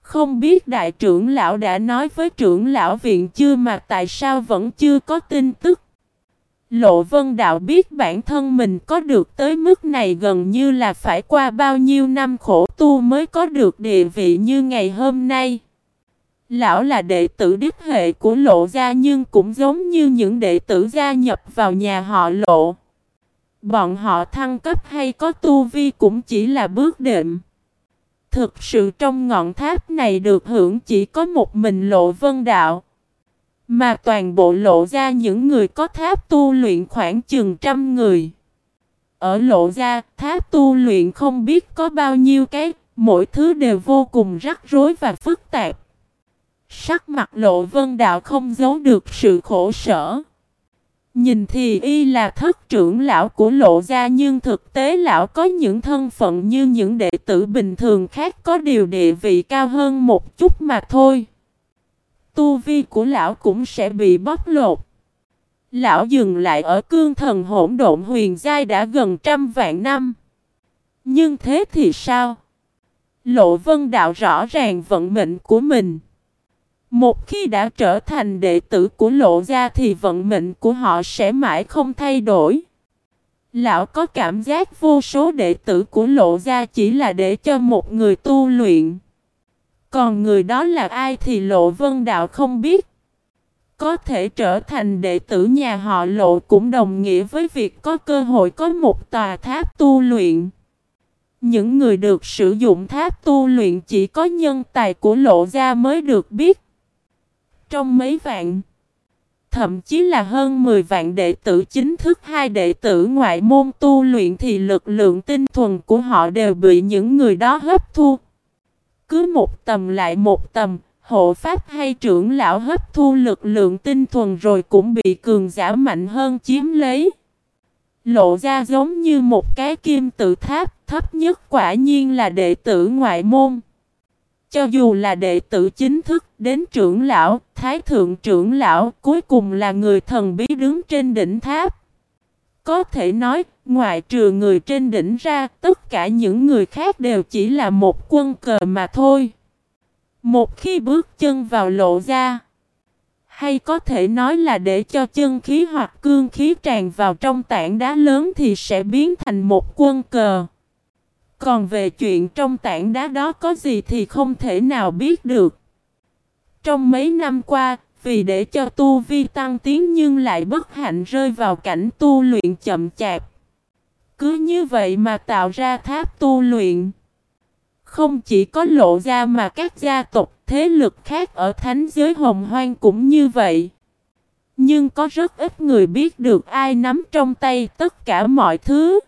Speaker 1: Không biết đại trưởng lão đã nói với trưởng lão viện chưa mà tại sao vẫn chưa có tin tức. Lộ vân đạo biết bản thân mình có được tới mức này gần như là phải qua bao nhiêu năm khổ tu mới có được địa vị như ngày hôm nay. Lão là đệ tử đích hệ của lộ gia nhưng cũng giống như những đệ tử gia nhập vào nhà họ lộ. Bọn họ thăng cấp hay có tu vi cũng chỉ là bước đệm. Thực sự trong ngọn tháp này được hưởng chỉ có một mình lộ vân đạo. Mà toàn bộ lộ ra những người có tháp tu luyện khoảng chừng trăm người. Ở lộ ra, tháp tu luyện không biết có bao nhiêu cái, mỗi thứ đều vô cùng rắc rối và phức tạp. Sắc mặt lộ vân đạo không giấu được sự khổ sở. Nhìn thì y là thất trưởng lão của lộ gia nhưng thực tế lão có những thân phận như những đệ tử bình thường khác có điều địa vị cao hơn một chút mà thôi tu vi của lão cũng sẽ bị bóc lột. Lão dừng lại ở cương thần hỗn độn huyền giai đã gần trăm vạn năm. Nhưng thế thì sao? Lộ vân đạo rõ ràng vận mệnh của mình. Một khi đã trở thành đệ tử của lộ gia thì vận mệnh của họ sẽ mãi không thay đổi. Lão có cảm giác vô số đệ tử của lộ gia chỉ là để cho một người tu luyện. Còn người đó là ai thì Lộ Vân Đạo không biết. Có thể trở thành đệ tử nhà họ Lộ cũng đồng nghĩa với việc có cơ hội có một tòa tháp tu luyện. Những người được sử dụng tháp tu luyện chỉ có nhân tài của Lộ gia mới được biết. Trong mấy vạn, thậm chí là hơn 10 vạn đệ tử chính thức hai đệ tử ngoại môn tu luyện thì lực lượng tinh thuần của họ đều bị những người đó hấp thu. Cứ một tầm lại một tầm, hộ pháp hay trưởng lão hấp thu lực lượng tinh thuần rồi cũng bị cường giả mạnh hơn chiếm lấy. Lộ ra giống như một cái kim tự tháp, thấp nhất quả nhiên là đệ tử ngoại môn. Cho dù là đệ tử chính thức đến trưởng lão, thái thượng trưởng lão, cuối cùng là người thần bí đứng trên đỉnh tháp. Có thể nói, ngoại trừ người trên đỉnh ra, tất cả những người khác đều chỉ là một quân cờ mà thôi. Một khi bước chân vào lộ ra, hay có thể nói là để cho chân khí hoặc cương khí tràn vào trong tảng đá lớn thì sẽ biến thành một quân cờ. Còn về chuyện trong tảng đá đó có gì thì không thể nào biết được. Trong mấy năm qua, vì để cho tu vi tăng tiến nhưng lại bất hạnh rơi vào cảnh tu luyện chậm chạp. Cứ như vậy mà tạo ra tháp tu luyện. Không chỉ có lộ ra mà các gia tộc thế lực khác ở thánh giới hồng hoang cũng như vậy. Nhưng có rất ít người biết được ai nắm trong tay tất cả mọi thứ.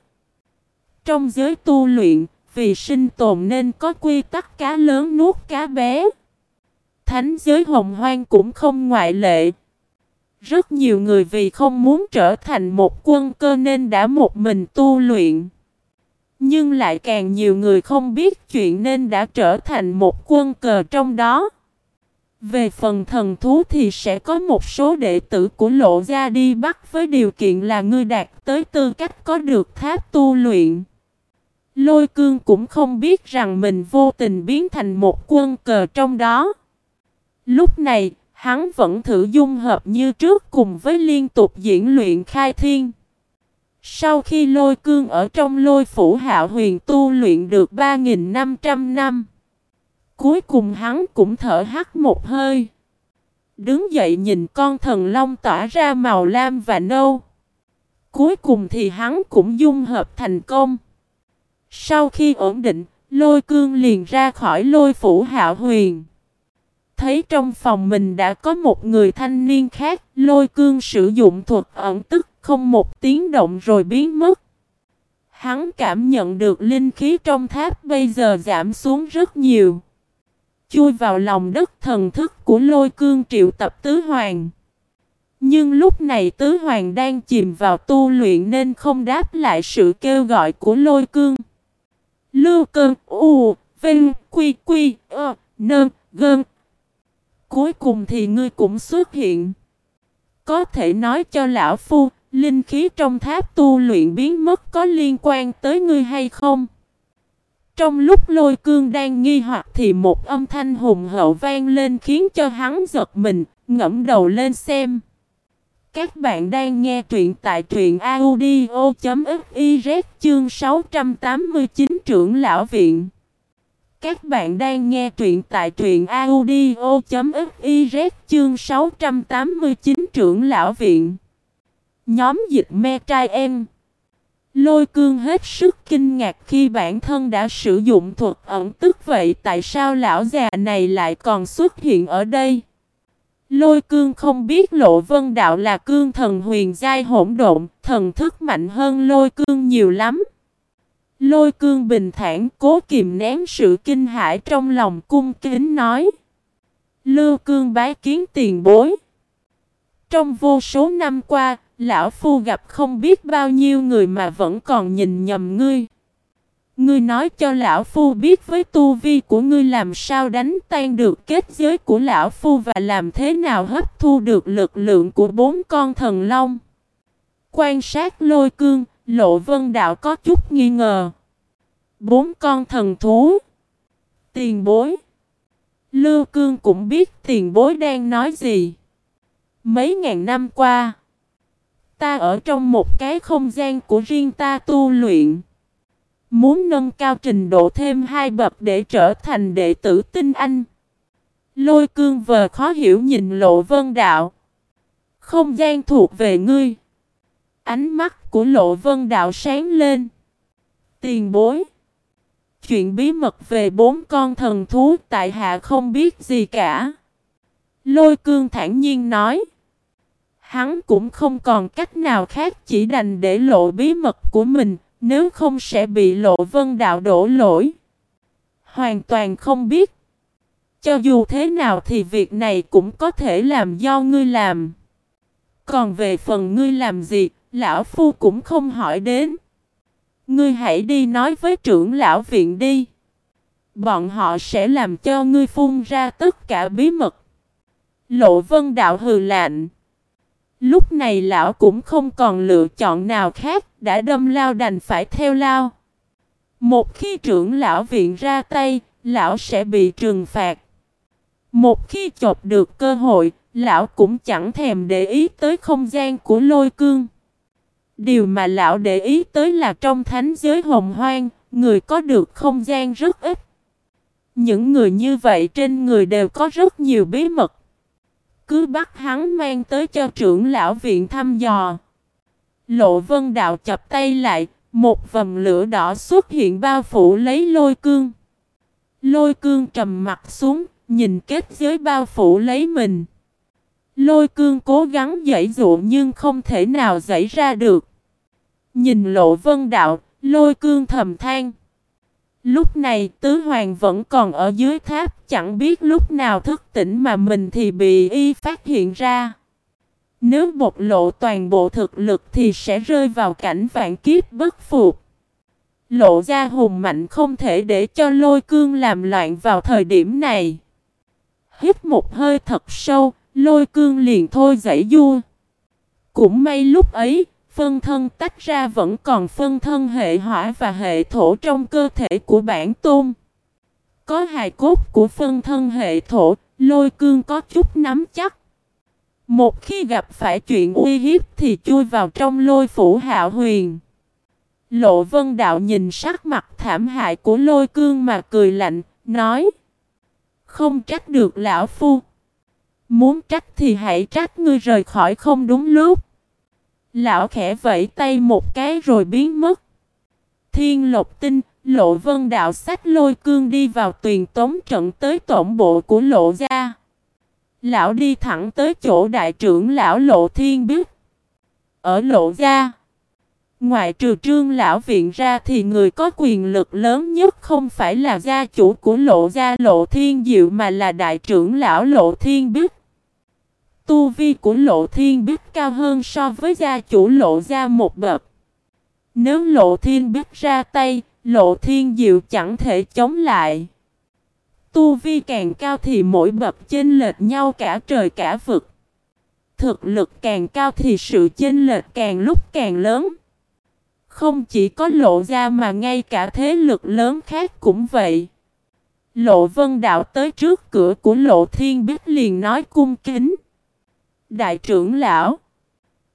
Speaker 1: Trong giới tu luyện, vì sinh tồn nên có quy tắc cá lớn nuốt cá bé. Thánh giới hồng hoang cũng không ngoại lệ. Rất nhiều người vì không muốn trở thành một quân cơ nên đã một mình tu luyện. Nhưng lại càng nhiều người không biết chuyện nên đã trở thành một quân cờ trong đó. Về phần thần thú thì sẽ có một số đệ tử của lộ ra đi bắt với điều kiện là ngươi đạt tới tư cách có được tháp tu luyện. Lôi cương cũng không biết rằng mình vô tình biến thành một quân cờ trong đó. Lúc này, hắn vẫn thử dung hợp như trước cùng với liên tục diễn luyện khai thiên. Sau khi lôi cương ở trong lôi phủ hạo huyền tu luyện được 3.500 năm, cuối cùng hắn cũng thở hắt một hơi. Đứng dậy nhìn con thần long tỏa ra màu lam và nâu. Cuối cùng thì hắn cũng dung hợp thành công. Sau khi ổn định, lôi cương liền ra khỏi lôi phủ hạo huyền. Thấy trong phòng mình đã có một người thanh niên khác, lôi cương sử dụng thuật ẩn tức không một tiếng động rồi biến mất. Hắn cảm nhận được linh khí trong tháp bây giờ giảm xuống rất nhiều. Chui vào lòng đất thần thức của lôi cương triệu tập tứ hoàng. Nhưng lúc này tứ hoàng đang chìm vào tu luyện nên không đáp lại sự kêu gọi của lôi cương. Lưu cơn u, vinh, quy quy, ơ, nơn, gơn. Cuối cùng thì ngươi cũng xuất hiện. Có thể nói cho lão phu, linh khí trong tháp tu luyện biến mất có liên quan tới ngươi hay không? Trong lúc lôi cương đang nghi hoặc thì một âm thanh hùng hậu vang lên khiến cho hắn giật mình, ngẫm đầu lên xem. Các bạn đang nghe truyện tại truyện audio.fiz chương 689 trưởng lão viện. Các bạn đang nghe truyện tại truyện audio.fiz chương 689 trưởng lão viện. Nhóm dịch me trai em. Lôi cương hết sức kinh ngạc khi bản thân đã sử dụng thuật ẩn tức vậy tại sao lão già này lại còn xuất hiện ở đây. Lôi cương không biết lộ vân đạo là cương thần huyền giai hỗn độn, thần thức mạnh hơn lôi cương nhiều lắm. Lôi cương bình thản cố kìm nén sự kinh hãi trong lòng cung kính nói. Lưu cương bái kiến tiền bối. Trong vô số năm qua, lão phu gặp không biết bao nhiêu người mà vẫn còn nhìn nhầm ngươi. Ngươi nói cho lão phu biết với tu vi của ngươi làm sao đánh tan được kết giới của lão phu và làm thế nào hấp thu được lực lượng của bốn con thần long. Quan sát lôi cương, lộ vân đạo có chút nghi ngờ. Bốn con thần thú. Tiền bối. Lưu cương cũng biết tiền bối đang nói gì. Mấy ngàn năm qua. Ta ở trong một cái không gian của riêng ta tu luyện. Muốn nâng cao trình độ thêm hai bậc để trở thành đệ tử tinh anh. Lôi cương vờ khó hiểu nhìn lộ vân đạo. Không gian thuộc về ngươi. Ánh mắt của lộ vân đạo sáng lên. Tiền bối. Chuyện bí mật về bốn con thần thú tại hạ không biết gì cả. Lôi cương thản nhiên nói. Hắn cũng không còn cách nào khác chỉ đành để lộ bí mật của mình, nếu không sẽ bị lộ vân đạo đổ lỗi. Hoàn toàn không biết. Cho dù thế nào thì việc này cũng có thể làm do ngươi làm. Còn về phần ngươi làm gì, lão phu cũng không hỏi đến. Ngươi hãy đi nói với trưởng lão viện đi. Bọn họ sẽ làm cho ngươi phun ra tất cả bí mật. Lộ vân đạo hừ lạnh. Lúc này lão cũng không còn lựa chọn nào khác, đã đâm lao đành phải theo lao. Một khi trưởng lão viện ra tay, lão sẽ bị trừng phạt. Một khi chộp được cơ hội, lão cũng chẳng thèm để ý tới không gian của lôi cương. Điều mà lão để ý tới là trong thánh giới hồng hoang, người có được không gian rất ít. Những người như vậy trên người đều có rất nhiều bí mật cứ bắt hắn mang tới cho trưởng lão viện thăm dò. Lộ vân đạo chập tay lại, một vầm lửa đỏ xuất hiện bao phủ lấy lôi cương. Lôi cương trầm mặt xuống, nhìn kết giới bao phủ lấy mình. Lôi cương cố gắng dãy dụ nhưng không thể nào dãy ra được. Nhìn lộ vân đạo, lôi cương thầm than. Lúc này tứ hoàng vẫn còn ở dưới tháp chẳng biết lúc nào thức tỉnh mà mình thì bị y phát hiện ra. Nếu bộc lộ toàn bộ thực lực thì sẽ rơi vào cảnh vạn kiếp bất phục. Lộ ra hùng mạnh không thể để cho lôi cương làm loạn vào thời điểm này. Hít một hơi thật sâu, lôi cương liền thôi dãy du Cũng may lúc ấy, Phân thân tách ra vẫn còn phân thân hệ hỏa và hệ thổ trong cơ thể của bản tôn. Có hài cốt của phân thân hệ thổ, lôi cương có chút nắm chắc. Một khi gặp phải chuyện uy hiếp thì chui vào trong lôi phủ hạo huyền. Lộ vân đạo nhìn sắc mặt thảm hại của lôi cương mà cười lạnh, nói Không trách được lão phu. Muốn trách thì hãy trách ngươi rời khỏi không đúng lúc. Lão khẽ vẫy tay một cái rồi biến mất. Thiên lộc tinh, lộ vân đạo sách lôi cương đi vào tuyền tống trận tới tổng bộ của lộ gia. Lão đi thẳng tới chỗ đại trưởng lão lộ thiên biết. Ở lộ gia. Ngoại trừ trương lão viện ra thì người có quyền lực lớn nhất không phải là gia chủ của lộ gia lộ thiên diệu mà là đại trưởng lão lộ thiên biết. Tu vi của lộ thiên biết cao hơn so với gia chủ lộ gia một bậc. Nếu lộ thiên biết ra tay, lộ thiên diệu chẳng thể chống lại. Tu vi càng cao thì mỗi bậc chênh lệch nhau cả trời cả vực. Thực lực càng cao thì sự chênh lệch càng lúc càng lớn. Không chỉ có lộ ra mà ngay cả thế lực lớn khác cũng vậy. Lộ vân đạo tới trước cửa của lộ thiên biết liền nói cung kính. Đại trưởng lão.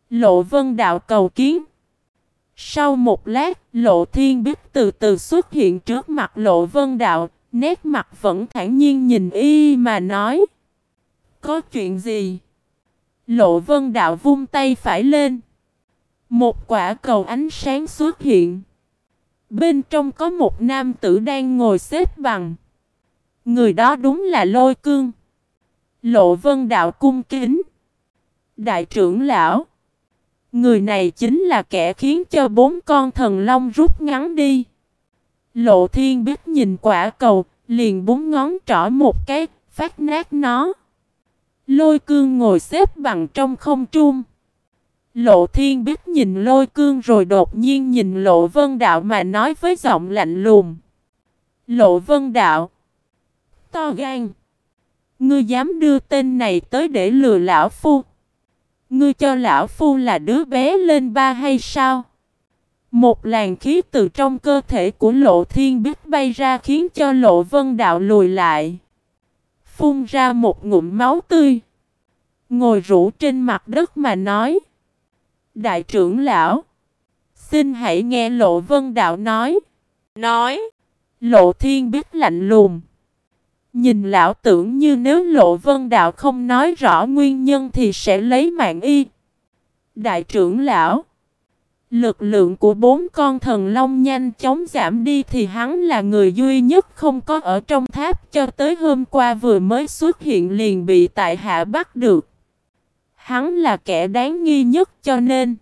Speaker 1: Lộ vân đạo cầu kiến. Sau một lát, lộ thiên biết từ từ xuất hiện trước mặt lộ vân đạo, nét mặt vẫn thản nhiên nhìn y mà nói. Có chuyện gì? Lộ vân đạo vung tay phải lên. Một quả cầu ánh sáng xuất hiện. Bên trong có một nam tử đang ngồi xếp bằng. Người đó đúng là lôi cương. Lộ vân đạo cung kính. Đại trưởng lão. Người này chính là kẻ khiến cho bốn con thần long rút ngắn đi. Lộ thiên biết nhìn quả cầu, liền búng ngón trỏ một cái, phát nát nó. Lôi cương ngồi xếp bằng trong không trung. Lộ thiên biết nhìn lôi cương rồi đột nhiên nhìn lộ vân đạo mà nói với giọng lạnh lùng. Lộ vân đạo. To gan. Ngươi dám đưa tên này tới để lừa lão phu. Ngươi cho lão phu là đứa bé lên ba hay sao? Một làn khí từ trong cơ thể của lộ thiên biết bay ra khiến cho lộ vân đạo lùi lại. Phun ra một ngụm máu tươi. Ngồi rũ trên mặt đất mà nói. Đại trưởng lão. Xin hãy nghe lộ vân đạo nói. Nói. Lộ thiên biết lạnh lùng. Nhìn lão tưởng như nếu lộ vân đạo không nói rõ nguyên nhân thì sẽ lấy mạng y. Đại trưởng lão. Lực lượng của bốn con thần long nhanh chóng giảm đi thì hắn là người duy nhất không có ở trong tháp cho tới hôm qua vừa mới xuất hiện liền bị tại hạ bắt được. Hắn là kẻ đáng nghi nhất cho nên.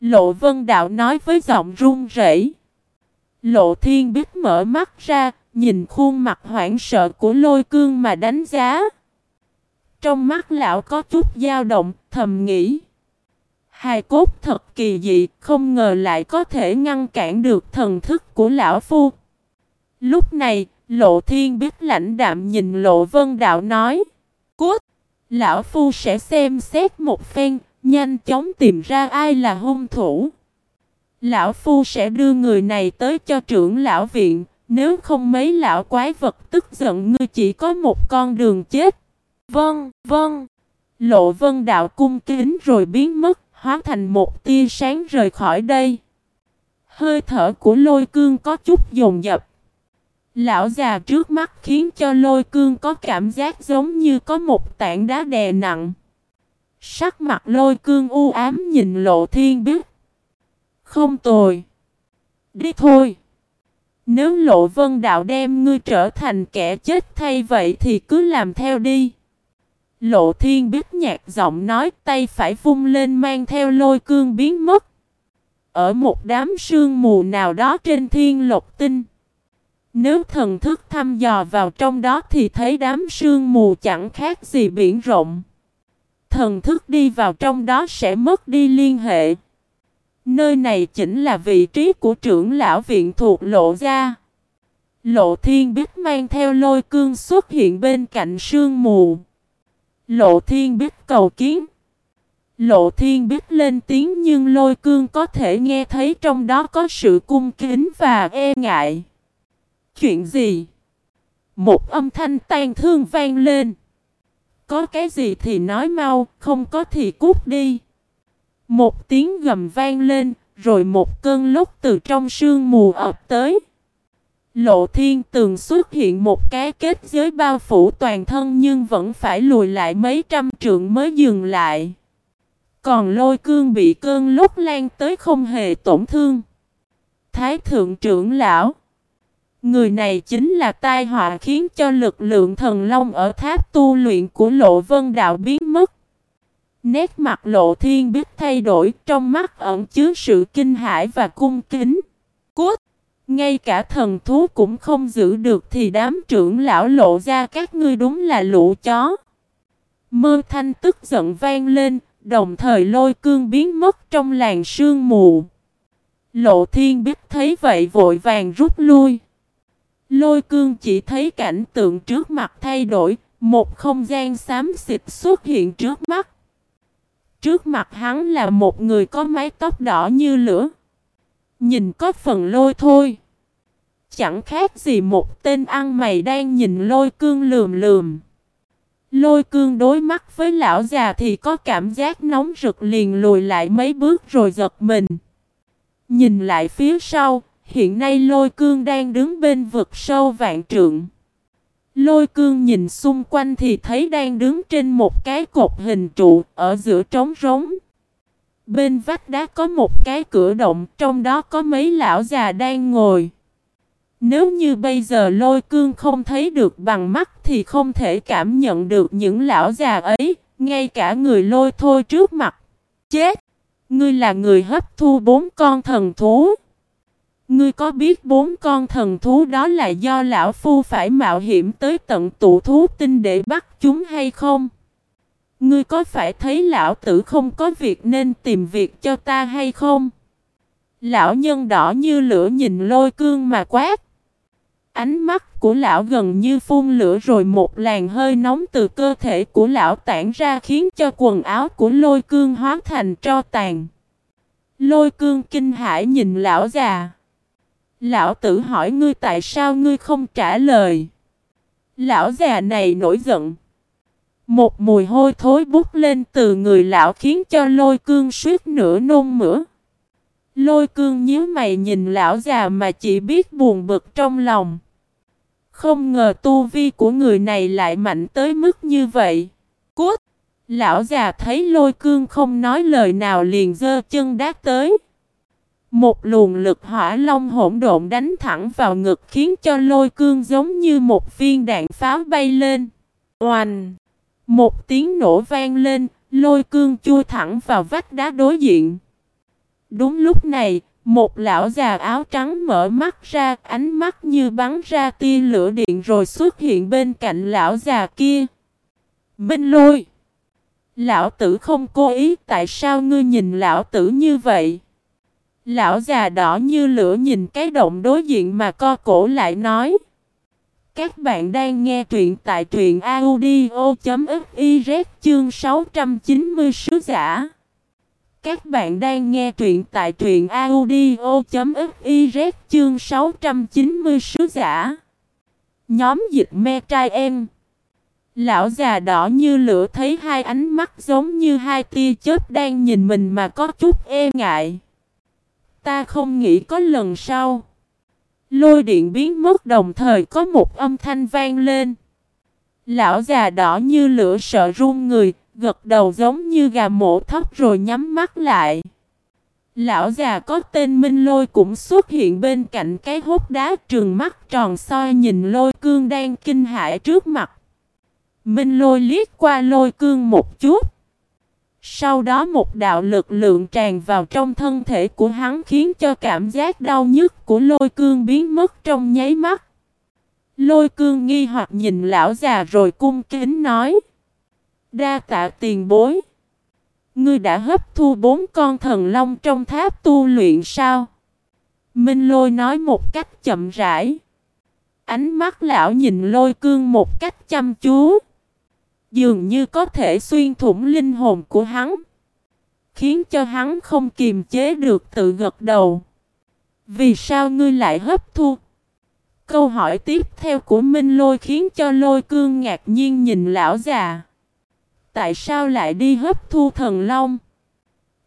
Speaker 1: Lộ vân đạo nói với giọng run rẩy. Lộ thiên biết mở mắt ra, nhìn khuôn mặt hoảng sợ của lôi cương mà đánh giá. Trong mắt lão có chút dao động, thầm nghĩ. Hài cốt thật kỳ dị, không ngờ lại có thể ngăn cản được thần thức của lão phu. Lúc này, lộ thiên biết lãnh đạm nhìn lộ vân đạo nói. Cút! Lão phu sẽ xem xét một phen, nhanh chóng tìm ra ai là hung thủ. Lão phu sẽ đưa người này tới cho trưởng lão viện, nếu không mấy lão quái vật tức giận ngươi chỉ có một con đường chết. Vâng, vâng. Lộ vân đạo cung kính rồi biến mất, hóa thành một tia sáng rời khỏi đây. Hơi thở của lôi cương có chút dồn dập. Lão già trước mắt khiến cho lôi cương có cảm giác giống như có một tảng đá đè nặng. Sắc mặt lôi cương u ám nhìn lộ thiên biết. Không tồi. Đi thôi. Nếu lộ vân đạo đem ngươi trở thành kẻ chết thay vậy thì cứ làm theo đi. Lộ thiên biết nhạc giọng nói, tay phải vung lên mang theo lôi cương biến mất. Ở một đám sương mù nào đó trên thiên lộc tinh. Nếu thần thức thăm dò vào trong đó thì thấy đám sương mù chẳng khác gì biển rộng. Thần thức đi vào trong đó sẽ mất đi liên hệ. Nơi này chính là vị trí của trưởng lão viện thuộc lộ gia. Lộ thiên biết mang theo lôi cương xuất hiện bên cạnh sương mù. Lộ thiên biết cầu kiến. Lộ thiên biết lên tiếng nhưng lôi cương có thể nghe thấy trong đó có sự cung kính và e ngại. Chuyện gì? Một âm thanh tan thương vang lên. Có cái gì thì nói mau, không có thì cút đi. Một tiếng gầm vang lên, rồi một cơn lốc từ trong sương mù ập tới. Lộ thiên tường xuất hiện một cái kết giới bao phủ toàn thân nhưng vẫn phải lùi lại mấy trăm trượng mới dừng lại. Còn lôi cương bị cơn lốc lan tới không hề tổn thương. Thái thượng trưởng lão Người này chính là tai họa khiến cho lực lượng thần long ở tháp tu luyện của lộ vân đạo biến. Nét mặt lộ thiên biết thay đổi trong mắt ẩn chứa sự kinh hãi và cung kính. Cút! Ngay cả thần thú cũng không giữ được thì đám trưởng lão lộ ra các ngươi đúng là lũ chó. Mơ thanh tức giận vang lên, đồng thời lôi cương biến mất trong làng sương mù. Lộ thiên biết thấy vậy vội vàng rút lui. Lôi cương chỉ thấy cảnh tượng trước mặt thay đổi, một không gian xám xịt xuất hiện trước mắt. Trước mặt hắn là một người có mái tóc đỏ như lửa. Nhìn có phần lôi thôi. Chẳng khác gì một tên ăn mày đang nhìn lôi cương lườm lườm. Lôi cương đối mắt với lão già thì có cảm giác nóng rực liền lùi lại mấy bước rồi giật mình. Nhìn lại phía sau, hiện nay lôi cương đang đứng bên vực sâu vạn trượng. Lôi cương nhìn xung quanh thì thấy đang đứng trên một cái cột hình trụ ở giữa trống rống. Bên vách đá có một cái cửa động, trong đó có mấy lão già đang ngồi. Nếu như bây giờ lôi cương không thấy được bằng mắt thì không thể cảm nhận được những lão già ấy, ngay cả người lôi thôi trước mặt. Chết! Ngươi là người hấp thu bốn con thần thú. Ngươi có biết bốn con thần thú đó là do lão phu phải mạo hiểm tới tận tụ thú tinh để bắt chúng hay không? Ngươi có phải thấy lão tử không có việc nên tìm việc cho ta hay không? Lão nhân đỏ như lửa nhìn lôi cương mà quát. Ánh mắt của lão gần như phun lửa rồi một làn hơi nóng từ cơ thể của lão tản ra khiến cho quần áo của lôi cương hóa thành tro tàn. Lôi cương kinh hãi nhìn lão già. Lão tử hỏi ngươi tại sao ngươi không trả lời. Lão già này nổi giận. Một mùi hôi thối bút lên từ người lão khiến cho lôi cương suýt nửa nôn mửa. Lôi cương nhíu mày nhìn lão già mà chỉ biết buồn bực trong lòng. Không ngờ tu vi của người này lại mạnh tới mức như vậy. Cút! Lão già thấy lôi cương không nói lời nào liền dơ chân đát tới. Một luồng lực hỏa long hỗn độn đánh thẳng vào ngực khiến cho lôi cương giống như một viên đạn pháo bay lên. Oanh! Một tiếng nổ vang lên, lôi cương chui thẳng vào vách đá đối diện. Đúng lúc này, một lão già áo trắng mở mắt ra, ánh mắt như bắn ra tia lửa điện rồi xuất hiện bên cạnh lão già kia. Minh lôi! Lão tử không cố ý, tại sao ngươi nhìn lão tử như vậy? Lão già đỏ như lửa nhìn cái động đối diện mà co cổ lại nói. Các bạn đang nghe truyện tại truyện audio.fiz chương 690 sứ giả. Các bạn đang nghe truyện tại truyện audio.fiz chương 690 sứ giả. Nhóm dịch me trai em. Lão già đỏ như lửa thấy hai ánh mắt giống như hai tia chớp đang nhìn mình mà có chút e ngại. Ta không nghĩ có lần sau. Lôi điện biến mất đồng thời có một âm thanh vang lên. Lão già đỏ như lửa sợ run người, gật đầu giống như gà mổ thóc rồi nhắm mắt lại. Lão già có tên Minh Lôi cũng xuất hiện bên cạnh cái hốt đá trường mắt tròn soi nhìn lôi cương đang kinh hãi trước mặt. Minh Lôi liếc qua lôi cương một chút. Sau đó một đạo lực lượng tràn vào trong thân thể của hắn khiến cho cảm giác đau nhức của lôi cương biến mất trong nháy mắt. Lôi cương nghi hoặc nhìn lão già rồi cung kính nói. Đa tạ tiền bối. Ngươi đã hấp thu bốn con thần long trong tháp tu luyện sao? Minh lôi nói một cách chậm rãi. Ánh mắt lão nhìn lôi cương một cách chăm chú. Dường như có thể xuyên thủng linh hồn của hắn. khiến cho hắn không kiềm chế được tự gật đầu. Vì sao ngươi lại hấp thu? Câu hỏi tiếp theo của Minh Lôi khiến cho Lôi Cương ngạc nhiên nhìn lão già. Tại sao lại đi hấp thu thần long?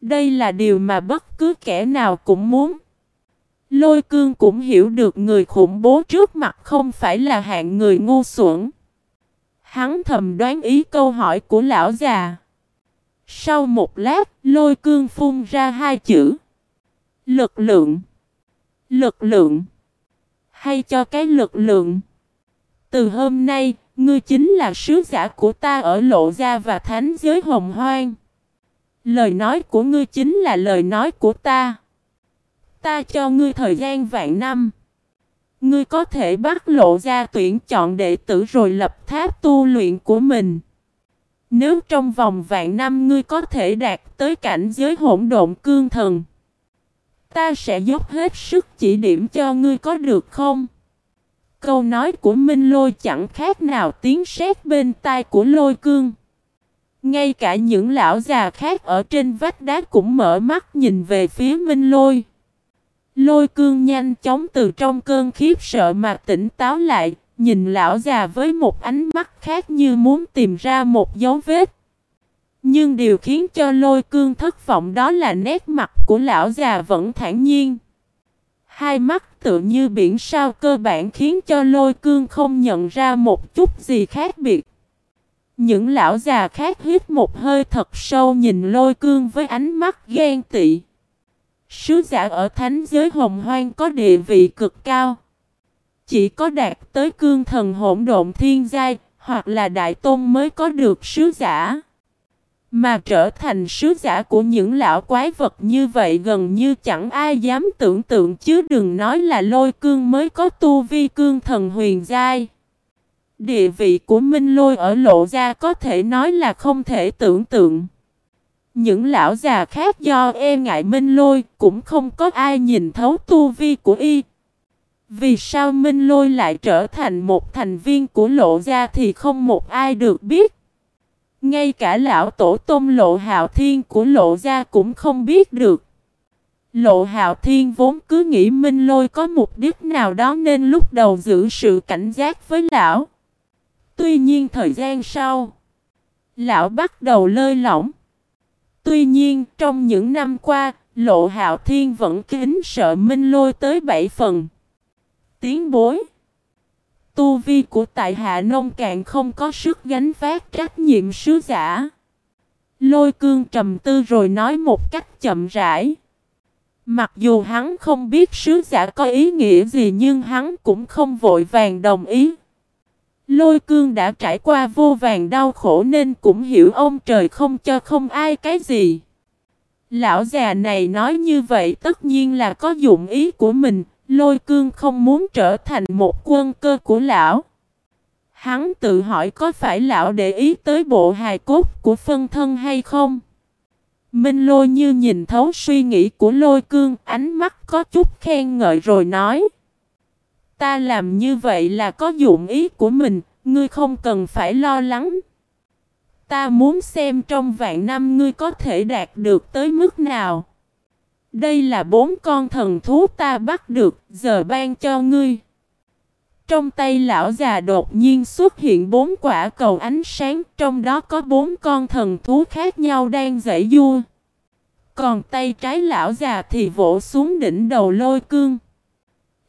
Speaker 1: Đây là điều mà bất cứ kẻ nào cũng muốn. Lôi cương cũng hiểu được người khủng bố trước mặt không phải là hạng người ngu xuẩn. Hắn thầm đoán ý câu hỏi của lão già. Sau một lát, lôi cương phun ra hai chữ. Lực lượng. Lực lượng. Hay cho cái lực lượng. Từ hôm nay, ngươi chính là sứ giả của ta ở lộ gia và thánh giới hồng hoang. Lời nói của ngươi chính là lời nói của ta. Ta cho ngươi thời gian vạn năm. Ngươi có thể bắt lộ ra tuyển chọn đệ tử rồi lập tháp tu luyện của mình. Nếu trong vòng vạn năm ngươi có thể đạt tới cảnh giới hỗn độn cương thần. Ta sẽ dốc hết sức chỉ điểm cho ngươi có được không? Câu nói của Minh Lôi chẳng khác nào tiếng sét bên tai của lôi cương. Ngay cả những lão già khác ở trên vách đá cũng mở mắt nhìn về phía Minh Lôi. Lôi cương nhanh chóng từ trong cơn khiếp sợ mà tỉnh táo lại, nhìn lão già với một ánh mắt khác như muốn tìm ra một dấu vết. Nhưng điều khiến cho lôi cương thất vọng đó là nét mặt của lão già vẫn thản nhiên. Hai mắt tự như biển sao cơ bản khiến cho lôi cương không nhận ra một chút gì khác biệt. Những lão già khác hít một hơi thật sâu nhìn lôi cương với ánh mắt ghen tị. Sứ giả ở thánh giới hồng hoang có địa vị cực cao. Chỉ có đạt tới cương thần hỗn độn thiên giai, hoặc là đại tôn mới có được sứ giả. Mà trở thành sứ giả của những lão quái vật như vậy gần như chẳng ai dám tưởng tượng chứ đừng nói là lôi cương mới có tu vi cương thần huyền giai. Địa vị của Minh Lôi ở lộ ra có thể nói là không thể tưởng tượng. Những lão già khác do e ngại Minh Lôi cũng không có ai nhìn thấu tu vi của y. Vì sao Minh Lôi lại trở thành một thành viên của lộ gia thì không một ai được biết. Ngay cả lão tổ Tôm lộ hạo thiên của lộ gia cũng không biết được. Lộ hạo thiên vốn cứ nghĩ Minh Lôi có mục đích nào đó nên lúc đầu giữ sự cảnh giác với lão. Tuy nhiên thời gian sau, lão bắt đầu lơi lỏng. Tuy nhiên, trong những năm qua, Lộ Hạo Thiên vẫn kính sợ Minh Lôi tới bảy phần. tiến bối Tu vi của tại Hạ Nông cạn không có sức gánh vác trách nhiệm sứ giả. Lôi cương trầm tư rồi nói một cách chậm rãi. Mặc dù hắn không biết sứ giả có ý nghĩa gì nhưng hắn cũng không vội vàng đồng ý. Lôi cương đã trải qua vô vàng đau khổ nên cũng hiểu ông trời không cho không ai cái gì. Lão già này nói như vậy tất nhiên là có dụng ý của mình, lôi cương không muốn trở thành một quân cơ của lão. Hắn tự hỏi có phải lão để ý tới bộ hài cốt của phân thân hay không? Minh lôi như nhìn thấu suy nghĩ của lôi cương, ánh mắt có chút khen ngợi rồi nói. Ta làm như vậy là có dụng ý của mình, ngươi không cần phải lo lắng. Ta muốn xem trong vạn năm ngươi có thể đạt được tới mức nào. Đây là bốn con thần thú ta bắt được, giờ ban cho ngươi. Trong tay lão già đột nhiên xuất hiện bốn quả cầu ánh sáng, trong đó có bốn con thần thú khác nhau đang dãy vua. Còn tay trái lão già thì vỗ xuống đỉnh đầu lôi cương.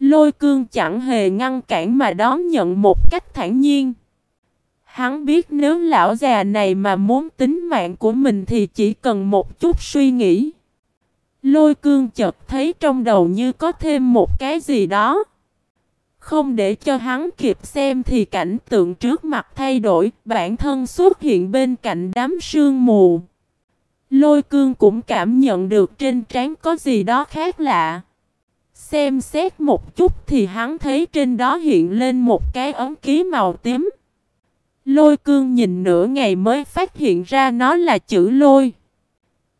Speaker 1: Lôi cương chẳng hề ngăn cản mà đón nhận một cách thản nhiên. Hắn biết nếu lão già này mà muốn tính mạng của mình thì chỉ cần một chút suy nghĩ. Lôi cương chợt thấy trong đầu như có thêm một cái gì đó. Không để cho hắn kịp xem thì cảnh tượng trước mặt thay đổi, bản thân xuất hiện bên cạnh đám sương mù. Lôi cương cũng cảm nhận được trên trán có gì đó khác lạ. Xem xét một chút thì hắn thấy trên đó hiện lên một cái ấn ký màu tím. Lôi cương nhìn nửa ngày mới phát hiện ra nó là chữ lôi.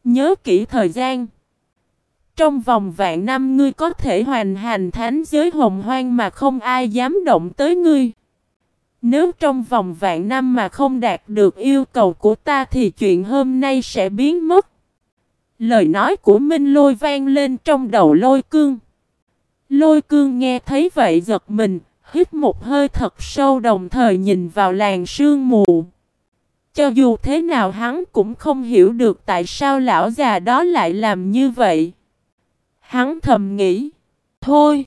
Speaker 1: Nhớ kỹ thời gian. Trong vòng vạn năm ngươi có thể hoàn hành thánh giới hồng hoang mà không ai dám động tới ngươi. Nếu trong vòng vạn năm mà không đạt được yêu cầu của ta thì chuyện hôm nay sẽ biến mất. Lời nói của Minh Lôi vang lên trong đầu lôi cương. Lôi cương nghe thấy vậy giật mình, hít một hơi thật sâu đồng thời nhìn vào làng sương mù. Cho dù thế nào hắn cũng không hiểu được tại sao lão già đó lại làm như vậy. Hắn thầm nghĩ, thôi,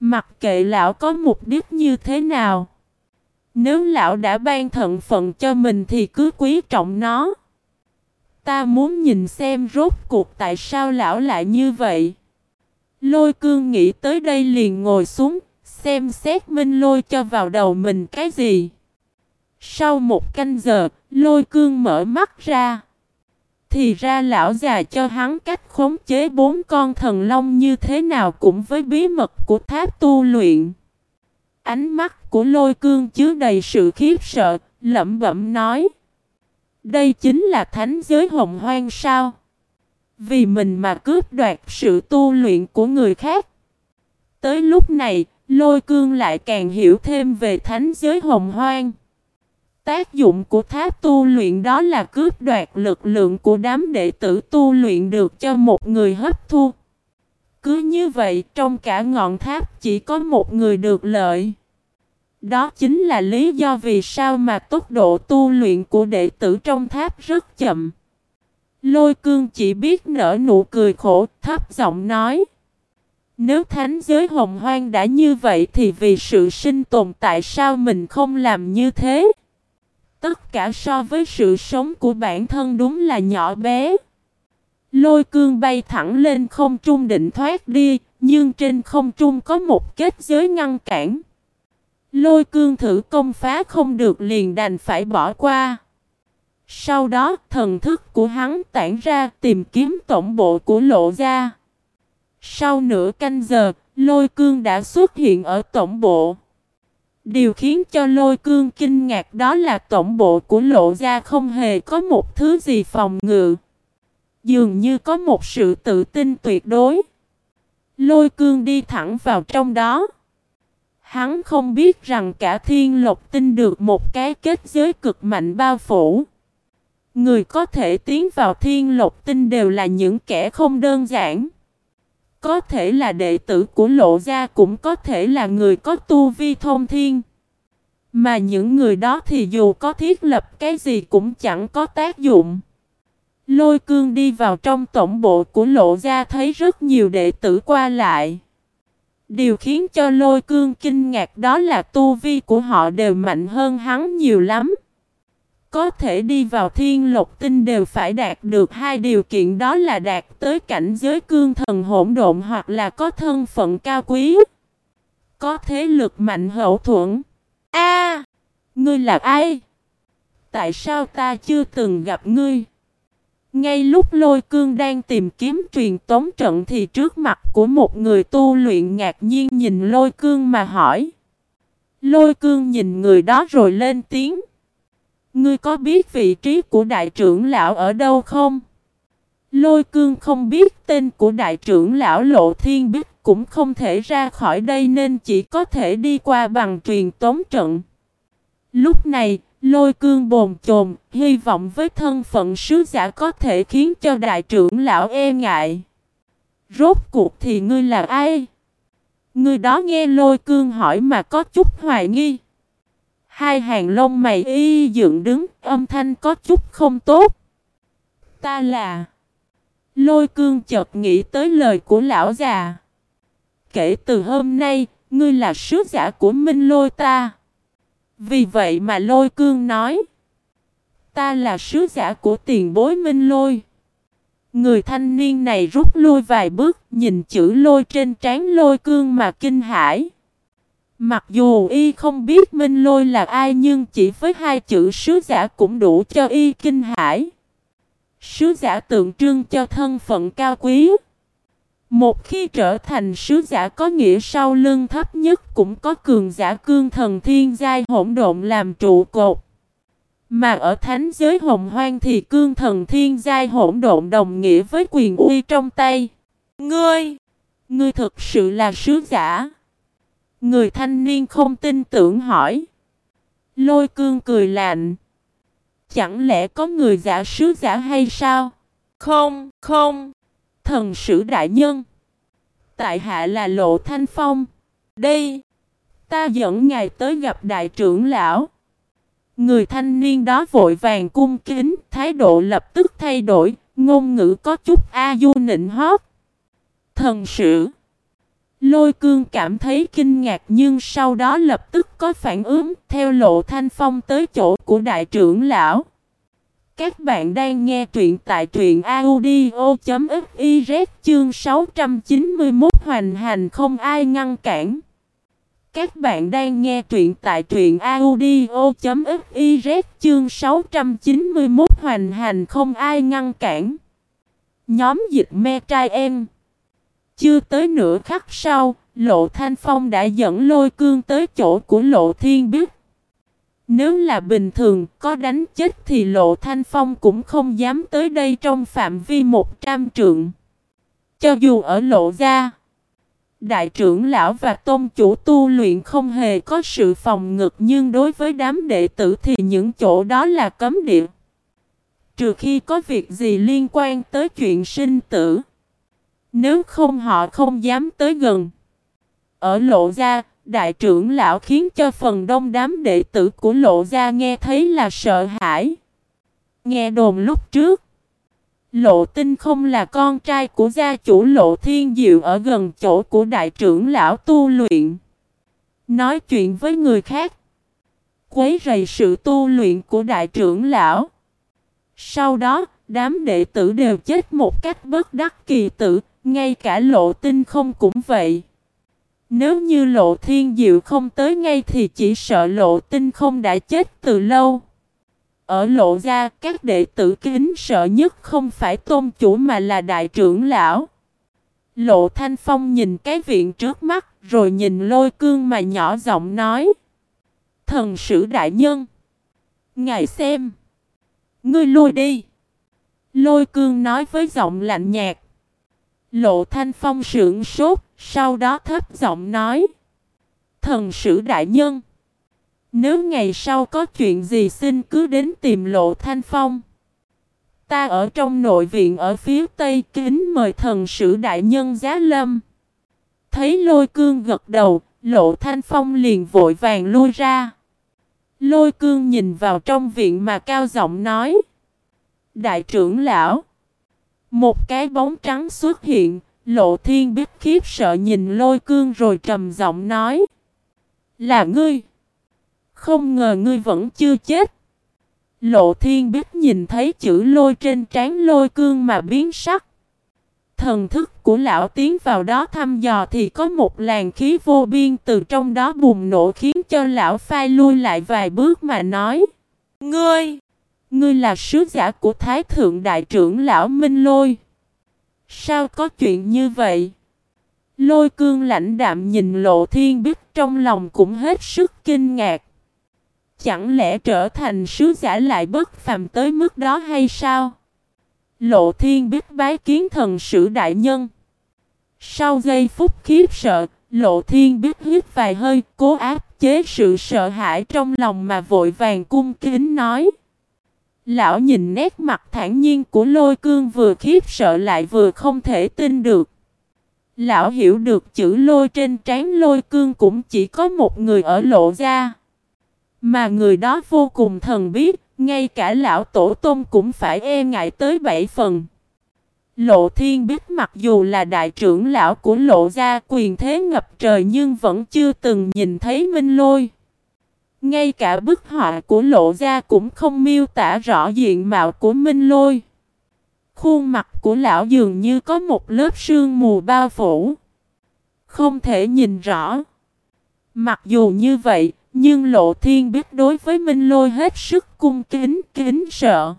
Speaker 1: mặc kệ lão có mục đích như thế nào. Nếu lão đã ban thận phận cho mình thì cứ quý trọng nó. Ta muốn nhìn xem rốt cuộc tại sao lão lại như vậy. Lôi cương nghĩ tới đây liền ngồi xuống, xem xét minh lôi cho vào đầu mình cái gì. Sau một canh giờ, lôi cương mở mắt ra. Thì ra lão già cho hắn cách khống chế bốn con thần long như thế nào cũng với bí mật của tháp tu luyện. Ánh mắt của lôi cương chứa đầy sự khiếp sợ, lẩm bẩm nói. Đây chính là thánh giới hồng hoang sao? Vì mình mà cướp đoạt sự tu luyện của người khác. Tới lúc này, lôi cương lại càng hiểu thêm về thánh giới hồng hoang. Tác dụng của tháp tu luyện đó là cướp đoạt lực lượng của đám đệ tử tu luyện được cho một người hấp thu. Cứ như vậy trong cả ngọn tháp chỉ có một người được lợi. Đó chính là lý do vì sao mà tốc độ tu luyện của đệ tử trong tháp rất chậm. Lôi cương chỉ biết nở nụ cười khổ, thấp giọng nói. Nếu thánh giới hồng hoang đã như vậy thì vì sự sinh tồn tại sao mình không làm như thế? Tất cả so với sự sống của bản thân đúng là nhỏ bé. Lôi cương bay thẳng lên không trung định thoát đi, nhưng trên không trung có một kết giới ngăn cản. Lôi cương thử công phá không được liền đành phải bỏ qua. Sau đó thần thức của hắn tản ra tìm kiếm tổng bộ của lộ gia. Sau nửa canh giờ, lôi cương đã xuất hiện ở tổng bộ. Điều khiến cho lôi cương kinh ngạc đó là tổng bộ của lộ gia không hề có một thứ gì phòng ngự. Dường như có một sự tự tin tuyệt đối. Lôi cương đi thẳng vào trong đó. Hắn không biết rằng cả thiên lộc tinh được một cái kết giới cực mạnh bao phủ. Người có thể tiến vào thiên lộc tinh đều là những kẻ không đơn giản. Có thể là đệ tử của lộ gia cũng có thể là người có tu vi thông thiên. Mà những người đó thì dù có thiết lập cái gì cũng chẳng có tác dụng. Lôi cương đi vào trong tổng bộ của lộ gia thấy rất nhiều đệ tử qua lại. Điều khiến cho lôi cương kinh ngạc đó là tu vi của họ đều mạnh hơn hắn nhiều lắm. Có thể đi vào thiên lục tinh đều phải đạt được hai điều kiện đó là đạt tới cảnh giới cương thần hỗn độn hoặc là có thân phận cao quý. Có thế lực mạnh hậu thuẫn. A, ngươi là ai? Tại sao ta chưa từng gặp ngươi? Ngay lúc lôi cương đang tìm kiếm truyền tống trận thì trước mặt của một người tu luyện ngạc nhiên nhìn lôi cương mà hỏi. Lôi cương nhìn người đó rồi lên tiếng. Ngươi có biết vị trí của đại trưởng lão ở đâu không? Lôi cương không biết tên của đại trưởng lão Lộ Thiên Bích cũng không thể ra khỏi đây nên chỉ có thể đi qua bằng truyền tống trận. Lúc này, lôi cương bồn chồn, hy vọng với thân phận sứ giả có thể khiến cho đại trưởng lão e ngại. Rốt cuộc thì ngươi là ai? Người đó nghe lôi cương hỏi mà có chút hoài nghi. Hai hàng lông mày y dựng đứng, âm thanh có chút không tốt. Ta là... Lôi cương chợt nghĩ tới lời của lão già. Kể từ hôm nay, ngươi là sứ giả của Minh Lôi ta. Vì vậy mà Lôi cương nói. Ta là sứ giả của tiền bối Minh Lôi. Người thanh niên này rút lui vài bước, nhìn chữ lôi trên trán lôi cương mà kinh hãi. Mặc dù y không biết Minh Lôi là ai nhưng chỉ với hai chữ sứ giả cũng đủ cho y kinh hãi. Sứ giả tượng trưng cho thân phận cao quý. Một khi trở thành sứ giả có nghĩa sau lưng thấp nhất cũng có cường giả cương thần thiên giai hỗn độn làm trụ cột. Mà ở thánh giới hồng hoang thì cương thần thiên giai hỗn độn đồng nghĩa với quyền uy trong tay. Ngươi! Ngươi thực sự là sứ giả. Người thanh niên không tin tưởng hỏi. Lôi cương cười lạnh. Chẳng lẽ có người giả sứ giả hay sao? Không, không. Thần sử đại nhân. Tại hạ là Lộ Thanh Phong. Đây. Ta dẫn ngài tới gặp đại trưởng lão. Người thanh niên đó vội vàng cung kính, thái độ lập tức thay đổi, ngôn ngữ có chút a du nịnh hót. Thần sử. Lôi cương cảm thấy kinh ngạc nhưng sau đó lập tức có phản ứng, theo lộ thanh phong tới chỗ của đại trưởng lão. Các bạn đang nghe truyện tại truyện audio.fiz chương 691 hoành hành không ai ngăn cản. Các bạn đang nghe truyện tại truyện audio.fiz chương 691 hoành hành không ai ngăn cản. Nhóm dịch me trai em. Chưa tới nửa khắc sau, Lộ Thanh Phong đã dẫn lôi cương tới chỗ của Lộ Thiên Biết. Nếu là bình thường, có đánh chết thì Lộ Thanh Phong cũng không dám tới đây trong phạm vi 100 trượng. Cho dù ở Lộ Gia, Đại trưởng lão và tôn chủ tu luyện không hề có sự phòng ngực nhưng đối với đám đệ tử thì những chỗ đó là cấm địa. Trừ khi có việc gì liên quan tới chuyện sinh tử. Nếu không họ không dám tới gần. Ở lộ gia, đại trưởng lão khiến cho phần đông đám đệ tử của lộ gia nghe thấy là sợ hãi. Nghe đồn lúc trước, lộ tinh không là con trai của gia chủ lộ thiên diệu ở gần chỗ của đại trưởng lão tu luyện. Nói chuyện với người khác. Quấy rầy sự tu luyện của đại trưởng lão. Sau đó, đám đệ tử đều chết một cách bất đắc kỳ tử, ngay cả lộ tinh không cũng vậy. Nếu như lộ thiên diệu không tới ngay thì chỉ sợ lộ tinh không đã chết từ lâu. Ở lộ ra các đệ tử kính sợ nhất không phải tôn chủ mà là đại trưởng lão. Lộ thanh phong nhìn cái viện trước mắt, rồi nhìn lôi cương mà nhỏ giọng nói. Thần sử đại nhân. Ngài xem. Ngươi lui đi. Lôi cương nói với giọng lạnh nhạt. Lộ thanh phong sưởng sốt, sau đó thấp giọng nói. Thần sử đại nhân. Nếu ngày sau có chuyện gì xin cứ đến tìm lộ thanh phong. Ta ở trong nội viện ở phía tây kính mời thần sử đại nhân giá lâm. Thấy lôi cương gật đầu, lộ thanh phong liền vội vàng lui ra. Lôi cương nhìn vào trong viện mà cao giọng nói. Đại trưởng lão. Một cái bóng trắng xuất hiện, lộ thiên biết khiếp sợ nhìn lôi cương rồi trầm giọng nói. Là ngươi. Không ngờ ngươi vẫn chưa chết. Lộ thiên biết nhìn thấy chữ lôi trên trán lôi cương mà biến sắc. Thần thức của lão tiến vào đó thăm dò thì có một làn khí vô biên từ trong đó bùng nổ khiến cho lão phai lui lại vài bước mà nói. Ngươi! Ngươi là sứ giả của Thái Thượng Đại trưởng Lão Minh Lôi. Sao có chuyện như vậy? Lôi cương lãnh đạm nhìn lộ thiên biết trong lòng cũng hết sức kinh ngạc. Chẳng lẽ trở thành sứ giả lại bất phàm tới mức đó hay sao? Lộ thiên biết bái kiến thần sử đại nhân. Sau giây phút khiếp sợ, lộ thiên biết hít vài hơi, cố áp chế sự sợ hãi trong lòng mà vội vàng cung kính nói. Lão nhìn nét mặt thản nhiên của lôi cương vừa khiếp sợ lại vừa không thể tin được. Lão hiểu được chữ lôi trên trán lôi cương cũng chỉ có một người ở lộ ra. Mà người đó vô cùng thần biết, ngay cả lão tổ tông cũng phải e ngại tới bảy phần. Lộ thiên biết mặc dù là đại trưởng lão của lộ gia quyền thế ngập trời nhưng vẫn chưa từng nhìn thấy minh lôi. Ngay cả bức họa của lộ ra cũng không miêu tả rõ diện mạo của minh lôi. Khuôn mặt của lão dường như có một lớp sương mù bao phủ. Không thể nhìn rõ. Mặc dù như vậy, nhưng Lộ Thiên biết đối với Minh Lôi hết sức cung kính, kính sợ.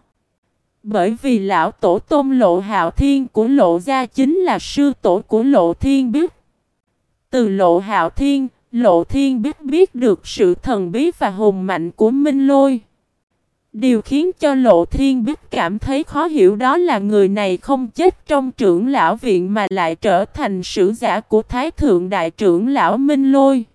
Speaker 1: Bởi vì lão tổ tôn Lộ Hạo Thiên của Lộ Gia chính là sư tổ của Lộ Thiên biết. Từ Lộ Hạo Thiên, Lộ Thiên biết biết được sự thần bí và hùng mạnh của Minh Lôi. Điều khiến cho Lộ Thiên biết cảm thấy khó hiểu đó là người này không chết trong trưởng lão viện mà lại trở thành sử giả của Thái Thượng Đại trưởng lão Minh Lôi.